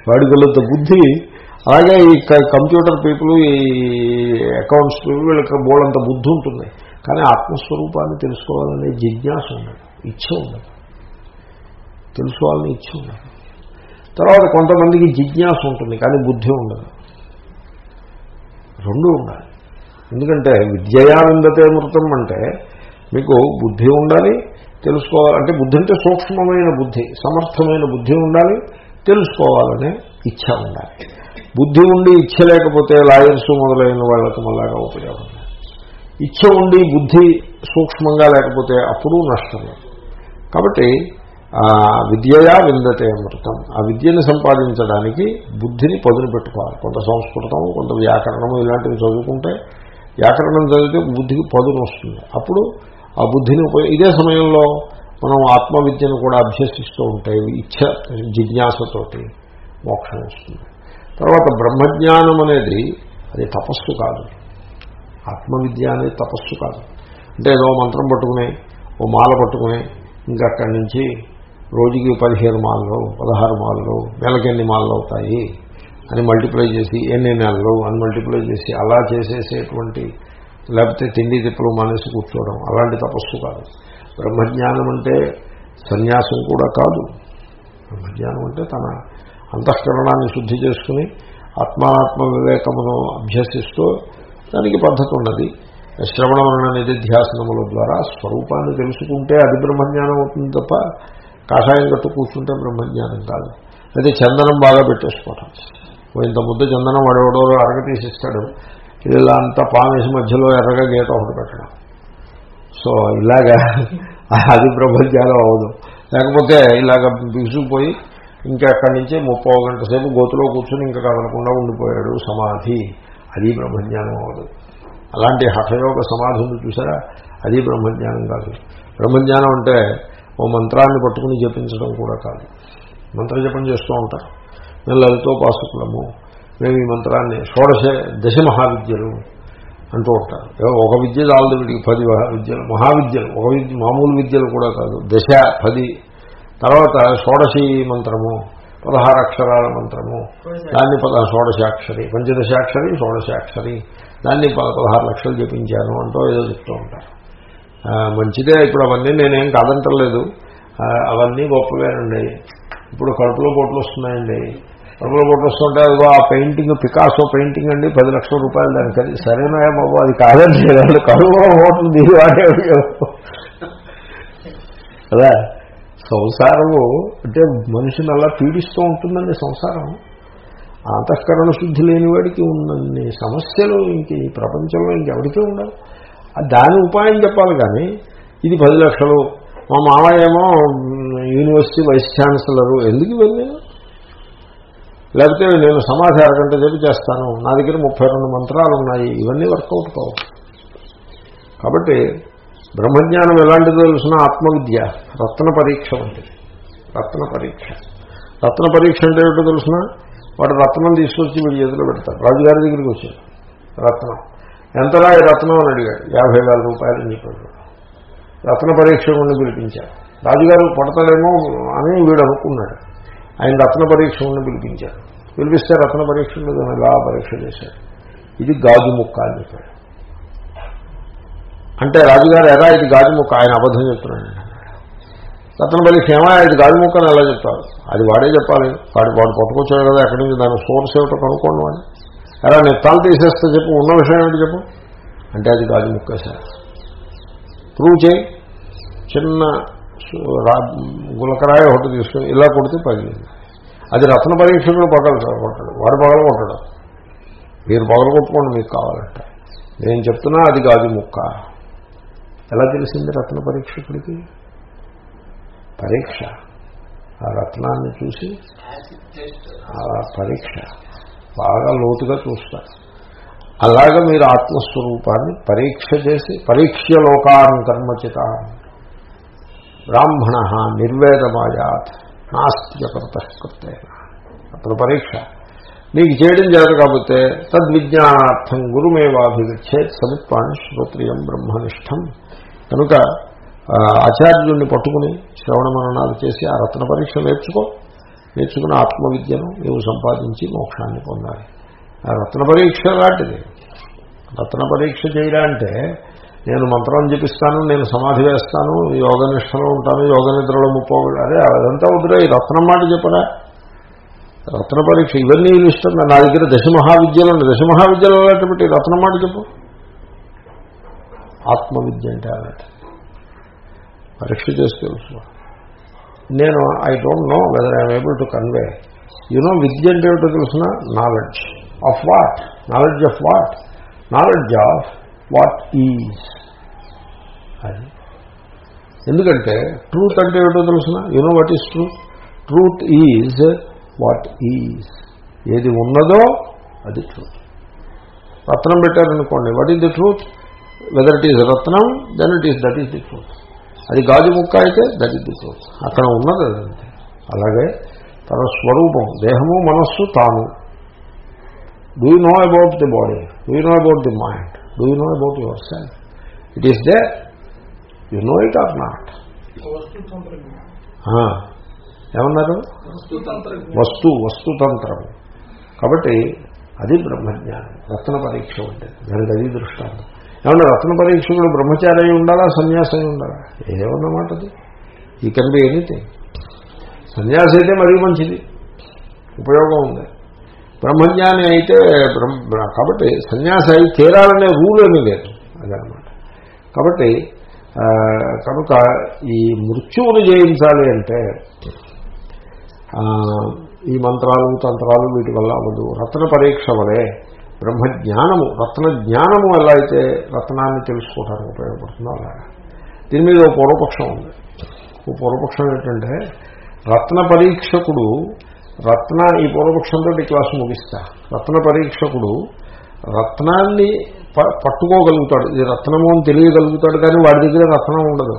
వాడికి బుద్ధి. అలాగే ఈ కంప్యూటర్ పీపుల్ ఈ అకౌంట్స్ వీళ్ళకి బోళ్ళంత బుద్ధి ఉంటుంది. కానీ ఆత్మస్వరూపాన్ని తెలుసుకోవాలనే జిజ్ఞాస ఉండదు ఇచ్చ ఉండదు తెలుసుకోవాలని ఇచ్చ ఉండదు తర్వాత కొంతమందికి జిజ్ఞాస ఉంటుంది కానీ బుద్ధి ఉండదు. రెండు ఉండాలి. ఎందుకంటే విద్యయానందతే మృతం అంటే మీకు బుద్ధి ఉండాలి తెలుసుకోవాలంటే బుద్ధి అంటే సూక్ష్మమైన బుద్ధి సమర్థమైన బుద్ధి ఉండాలి తెలుసుకోవాలనే ఇచ్చ ఉండాలి. బుద్ధి ఉండి ఇచ్చ లేకపోతే లాయర్స్ మొదలైన వాళ్ళకి మళ్ళాగా ఉపయోగం ఇచ్చ ఉండి బుద్ధి సూక్ష్మంగా లేకపోతే అప్పుడు నష్టం కాబట్టి విద్యయా విందతే అమృతం. ఆ విద్యను సంపాదించడానికి బుద్ధిని పదును పెట్టుకోవాలి. కొంత సంస్కృతం కొంత వ్యాకరణము ఇలాంటివి చదువుకుంటే వ్యాకరణం చదివితే బుద్ధికి పదును వస్తుంది అప్పుడు ఆ బుద్ధిని ఉపయోగ ఇదే సమయంలో మనం ఆత్మవిద్యను కూడా అభ్యసిస్తూ ఉంటే ఇచ్చ జిజ్ఞాసతోటి మోక్షం వస్తుంది. తర్వాత బ్రహ్మజ్ఞానం అనేది అది తపస్సు కాదు. ఆత్మవిద్య అనేది తపస్సు కాదు. అంటే ఏదో మంత్రం పట్టుకుని ఓ మాల పట్టుకుని ఇంకా అక్కడి నుంచి రోజుకి పదిహేను మాలలు పదహారు మాలలు నెలకి ఎన్ని మాలలు అవుతాయి అని మల్టిప్లై చేసి ఎన్ని నెలలు అని మల్టిప్లై చేసి అలా చేసేసేటువంటి లేకపోతే తిండి తిప్పలు మానేసి కూర్చోవడం అలాంటి తపస్సు కాదు. బ్రహ్మజ్ఞానం అంటే సన్యాసం కూడా కాదు. బ్రహ్మజ్ఞానం అంటే తన అంతఃకరణాన్ని శుద్ధి చేసుకుని ఆత్మాత్మ వివేకమును అభ్యసిస్తూ దానికి పద్ధతి ఉన్నది. శ్రవణ వలన నిధిధ్యాసనముల ద్వారా స్వరూపాన్ని తెలుసుకుంటే అది బ్రహ్మజ్ఞానం అవుతుంది తప్ప కాషాయం కట్టు కూర్చుంటే బ్రహ్మజ్ఞానం కాదు. అయితే చందనం బాగా పెట్టేసుకోవటం. ఇంత ముద్ద చందనం వాడేవాడో అరగ తీసిస్తాడు. ఇలా అంతా పామేసి మధ్యలో ఎర్రగా గీత ఒకటి పెట్టడం. సో ఇలాగా అది ప్రపంచాలు అవ్వదు లేకపోతే ఇలాగ బిగుసుకుపోయి ఇంకా అక్కడి నుంచి ముప్పై గంట సేపు గోతులో కూర్చొని ఇంకా కదలకుండా ఉండిపోయాడు సమాధి. అది బ్రహ్మజ్ఞానం అవ్వదు అలాంటి హఠయోగ సమాధి ఉంది చూసారా? అది బ్రహ్మజ్ఞానం కాదు. బ్రహ్మజ్ఞానం అంటే ఓ మంత్రాన్ని పట్టుకుని జపించడం కూడా కాదు. మంత్ర జపం చేస్తూ ఉంటారు మేము లలితోపాసకులము మేము ఈ మంత్రాన్ని షోడశ దశ మహావిద్యలు అంటూ ఉంటారు. ఒక విద్య చాలదు వీడికి పది మహా- విద్యలు మహావిద్యలు ఒక విద్య మామూలు విద్యలు కూడా కాదు. దశ పది. తర్వాత షోడశి మంత్రము పదహారు అక్షరాల మంత్రము దాన్ని పద షోడశాక్షరి పంచదశాక్షరి షోడశాక్షరి దాన్ని పదహారు లక్షలు జపించాను అంటూ ఏదో చెప్తూ ఉంటారు. మంచిదే ఇప్పుడు అవన్నీ నేనేం కాదంటలేదు. అవన్నీ గొప్పవేనండి. ఇప్పుడు కడుపులో పోట్లు వస్తున్నాయండి. కడుపులో కొట్టొస్తుంటే అదిగో ఆ పెయింటింగ్ పికాసో పెయింటింగ్ అండి పది లక్షల రూపాయలు దానికి అది సరేనా బాబు అది కాదండి వాళ్ళు కరువు పోట్లు దిగి వాడే కదా? సంసారము అంటే మనిషిని అలా పీడిస్తూ ఉంటుందండి సంసారం. అంతఃకరణ శుద్ధి లేని వాడికి ఉన్నన్ని సమస్యలు ఇంక ఈ ప్రపంచంలో ఇంకెవరికీ ఉండవు. దాని ఉపాయం చెప్పాలి కానీ ఇది పది లక్షలు. మా మామయ్యేమో యూనివర్సిటీ వైస్ ఛాన్సలరు. ఎందుకు వెళ్ళాను లేకపోతే నేను సమాధి అరగంట చెప్పి చేస్తాను. నా దగ్గర ముప్పై రెండు మంత్రాలు ఉన్నాయి. ఇవన్నీ వర్కౌట్ కావు. కాబట్టి బ్రహ్మజ్ఞానం ఎలాంటిదో తెలిసిన ఆత్మవిద్య రత్న పరీక్ష వంటిది. రత్న పరీక్ష. రత్న పరీక్ష అంటే ఏమిటో తెలిసిన? వాడు రత్నం తీసుకొచ్చి వీడి చేతిలో పెడతారు రాజుగారి దగ్గరికి వచ్చాడు. రత్నం. ఎంతలా ఈ రత్నం? అని అడిగాడు. యాభై వేల రూపాయలు అని చెప్పాడు. రత్న పరీక్ష ఉండి పిలిపించారు రాజుగారు పడతాడేమో అని వీడు అనుకున్నాడు. ఆయన రత్న పరీక్ష ఉండి పిలిపించారు. పిలిపిస్తే రత్న పరీక్ష ఉండదు అని ఇలా పరీక్ష చేశాడు ఇది గాజు ముక్క అని చెప్పాడు అంటే రాజుగారు ఎరా ఇది గాజు ముక్క. ఆయన అబద్ధం చెప్తున్నాడు. రత్న పరీక్ష ఏమా ఇది గాజు ముక్క అని ఎలా చెప్తారు? అది వాడే చెప్పాలి. వాడు వాడు పట్టుకొచ్చాడు కదా ఎక్కడి నుంచి? దాని సోర్స్ ఏమిటో కనుక్కోండి వాడు. ఎలా నెత్తాలు తీసేస్తే చెప్పు ఉన్న విషయం ఏంటి చెప్పు? అంటే అది గాజు ముక్క సార్. ప్రూవ్ చేయి. చిన్న సు- రా- గులకరాయ ఒకటి తీసుకుని ఇలా కొడితే పగిలింది. అది రత్న పరీక్షకుడు పగలు కొట్టాడు వాడు పగలు కొట్టడు. మీరు పగలు కొట్టుకోండి మీకు కావాలంటే. నేను చెప్తున్నా అది కాదు ముక్క. ఎలా తెలిసింది రత్న పరీక్షకుడికి? పరీక్ష. ఆ రత్నాన్ని చూసి ఆ పరీక్ష. బాగా లోతుగా చూస్తారు. అలాగే మీరు ఆత్మస్వరూపాన్ని పరీక్ష చేసి పరీక్ష లోకాన్ కర్మచిత బ్రాహ్మణ నిర్వేదమాయాత్ నాస్తికృత కృతేన అప్పుడు పరీక్ష. నీకు చేయడం చేత కాకపోతే తద్విజ్ఞానార్థం గురుమేవాభిగచ్చేత్ సమిత్వాన్ని శ్రోత్రియం బ్రహ్మనిష్టం. కనుక ఆ, ఆచార్యుడిని పట్టుకుని శ్రవణ మననాలు చేసి ఆ రత్న పరీక్ష నేర్చుకో. నేర్చుకున్న ఆత్మవిద్యను నీవు సంపాదించి మోక్షాన్ని పొందాలి. ఆ రత్న పరీక్ష లాంటిది. రత్న పరీక్ష చేయడా అంటే నేను మంత్రం జపిస్తాను నేను సమాధి వేస్తాను యోగ నిష్టలో ఉంటాను యోగ నిద్రలో ముప్పోగలు అదే అదంతా వద్దురా ఈ రత్నం మాట చెప్పరా రత్న పరీక్ష ఇవన్నీ ఇష్టం నా దగ్గర దశ మహావిద్యలు ఉన్నాయి దశ మహావిద్యలు అలాంటి రత్నం మాట చెప్పు. ఆత్మవిద్య అంటే అలాంటి పరీక్ష చేసి తెలుసు నేను I don't know whether I'm able to convey you know విద్య అంటే ఏమిటో తెలిసిన? Knowledge of what knowledge of what knowledge of what is. అది. ఎందుకంటే ట్రూత్ అంటే ఏమిటో తెలుసిన? You know what is truth truth is what is ఏది ఉన్నదో అది ట్రూత్ రత్నం పెట్టారనుకోండి what is the truth whether it is Ratnam then it is that is the truth అది గాజు ముక్క అయితే దట్ ఈస్ ది ట్రూత్ అక్కడ ఉన్నది అదంతే. అలాగే తన స్వరూపం దేహము మనస్సు తాను. Do you know about the body do you know about the mind do you know about yourself it is they you know it are not ఏమన్నారు? వస్తు వస్తుతంత్రం. కాబట్టి అది బ్రహ్మజ్ఞానం. రత్న పరీక్ష ఉంటుంది. దానికి అది దృష్టాంతం. ఏమన్నా రత్న పరీక్షకుడు బ్రహ్మచారి అయి ఉండాలా? సన్యాసి అయి ఉండాలా? ఏమన్నమాట అది? ఈ కెన్ బి ఎనీథింగ్ సన్యాసి అయితే మరీ మంచిది. ఉపయోగం ఉంది. బ్రహ్మజ్ఞాని అయితే బ్రహ్మ కాబట్టి సన్యాసి అయి తీరాలనే రూల్ ఏమీ లేదు. అదనమాట కాబట్టి కనుక ఈ మృత్యువును జయించాలి అంటే ఈ మంత్రాలు తంత్రాలు వీటి వల్ల అవ్వదు. రత్న పరీక్ష వలె బ్రహ్మజ్ఞానము రత్న జ్ఞానము ఎలా అయితే రత్నాన్ని తెలుసుకోవడానికి ఉపయోగపడుతుందో అలాగా. దీని మీద ఓ పూర్వపక్షం ఉంది. ఓ పూర్వపక్షం ఏంటంటే రత్న పరీక్షకుడు రత్న ఈ పూర్వపక్షంతో ఈ ముగిస్తా. రత్న పరీక్షకుడు రత్నాన్ని ప- పట్టుకోగలుగుతాడు. ఇది రత్నము అని తెలియగలుగుతాడు కానీ వాడి దగ్గర రత్నం ఉండదు.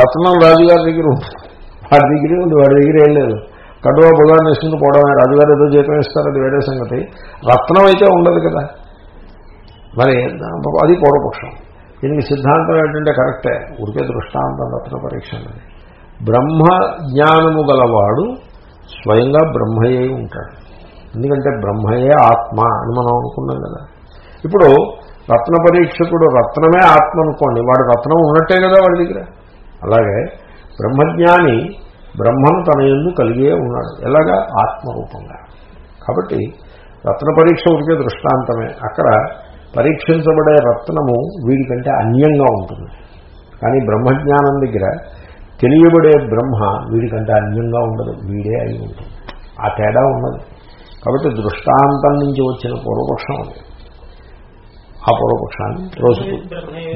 రత్నం రాజుగారి దగ్గర ఉంటుంది వాడి దగ్గరే ఉంది వాడి దగ్గర ఏం లేదు. కడువ బుధాన్ని వేసుకుని పోవడమే. రాజుగారు ఏదో జీతం ఇస్తారు అది వేరే సంగతి. రత్నం అయితే ఉండదు కదా. మరి అది పూర్వపక్షం. దీనికి సిద్ధాంతం ఏంటంటే కరెక్టే. ఉడికే దృష్టాంతం రత్న పరీక్ష బ్రహ్మ జ్ఞానము గలవాడు స్వయంగా బ్రహ్మయే ఉంటాడు. ఎందుకంటే బ్రహ్మయే ఆత్మ అని మనం అనుకున్నాం కదా. ఇప్పుడు రత్న పరీక్షకుడు రత్నమే ఆత్మ అనుకోండి వాడు రత్నం ఉన్నట్టే కదా వాడి దగ్గర. అలాగే బ్రహ్మజ్ఞాని బ్రహ్మను తన ఎందు కలిగే ఉన్నాడు. ఎలాగా? ఆత్మరూపంగా. కాబట్టి రత్న పరీక్ష ఉడికే దృష్టాంతమే. అక్కడ పరీక్షించబడే రత్నము వీడికంటే అన్యంగా ఉంటుంది. కానీ బ్రహ్మజ్ఞానం దగ్గర తెలియబడే బ్రహ్మ వీడికంటే అన్యంగా ఉండదు వీడే అయి ఉంటుంది. ఆ తేడా ఉన్నది. కాబట్టి దృష్టాంతం నుంచి వచ్చిన పూర్వపక్షం ఉంది ఆ పూర్వపక్షాన్ని రోజు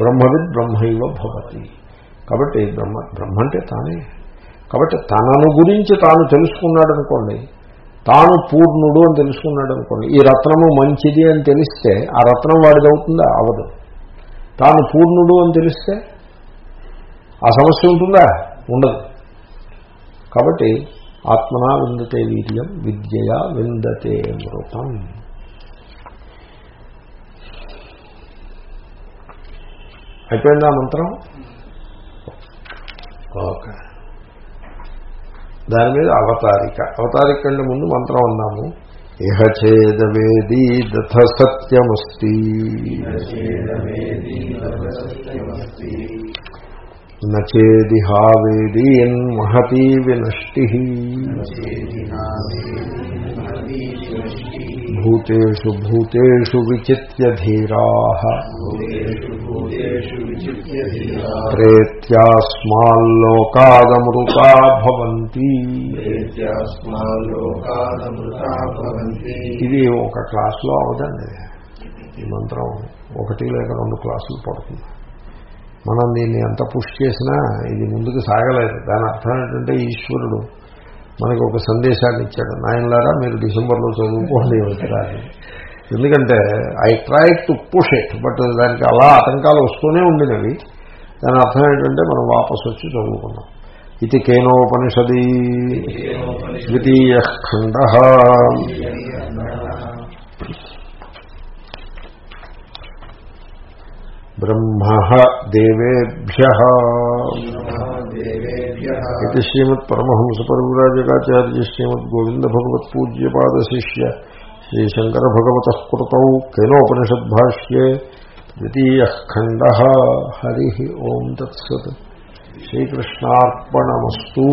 బ్రహ్మవిద్ బ్రహ్మైవ భవతి. కాబట్టి బ్రహ్మ బ్రహ్మ అంటే తానే. కాబట్టి తనను గురించి తాను తెలుసుకున్నాడు అనుకోండి తాను పూర్ణుడు అని తెలుసుకున్నాడు అనుకోండి ఈ రత్నము మంచిది అని తెలిస్తే ఆ రత్నం వాడిది అవుతుందా? అవదు. తాను పూర్ణుడు అని తెలిస్తే ఆ సమస్య ఉంటుందా? ఉండదు. కాబట్టి ఆత్మనా విందతే వీర్యం విద్యయా విందతే మృతం. అయిపోయిందా మంత్రం? ఓకే. దాని మీద అవతారిక. అవతారిక కంటే ముందు మంత్రం అన్నాము. ఇహ చేదవేదీ దథ సత్యమస్తి. నచేదిహావేదీన్ మహతీ వినష్టి. భూతేషు భూతేషు విచిత్య ధీరా ప్రేత్యాస్మాల్లోకాదమృతా భవంతి. ఇది ఒక క్లాసులో అవదండి. ఈ మంత్రం ఒకటి లేక రెండు క్లాసులు పడుతుంది. మనం దీన్ని ఎంత పుష్ చేసినా ఇది ముందుకు సాగలేదు. దాని అర్థం ఏంటంటే ఈశ్వరుడు మనకి ఒక సందేశాన్ని ఇచ్చాడు. నాయనలారా మీరు డిసెంబర్లో చదువుకోండి అవుతారని ఎందుకంటే I try to push it but దానికి అలా ఆటంకాలు వస్తూనే ఉండినవి. దాని అర్థం ఏంటంటే మనం వాపసు వచ్చి చదువుకున్నాం. ఇది కేనోపనిషది. ద్వితీయ ఖండ ब्रह्म देवेभ्य। देवेभ्यः इति श्रीमत्परमहंसपरविराजकाचार्य श्रीशंकर भगवत कृतौ कनोपनिषद्भाष्ये द्वितीय खंड हरि ओं तत्सत। श्रीकृष्णार्पणमस्तु।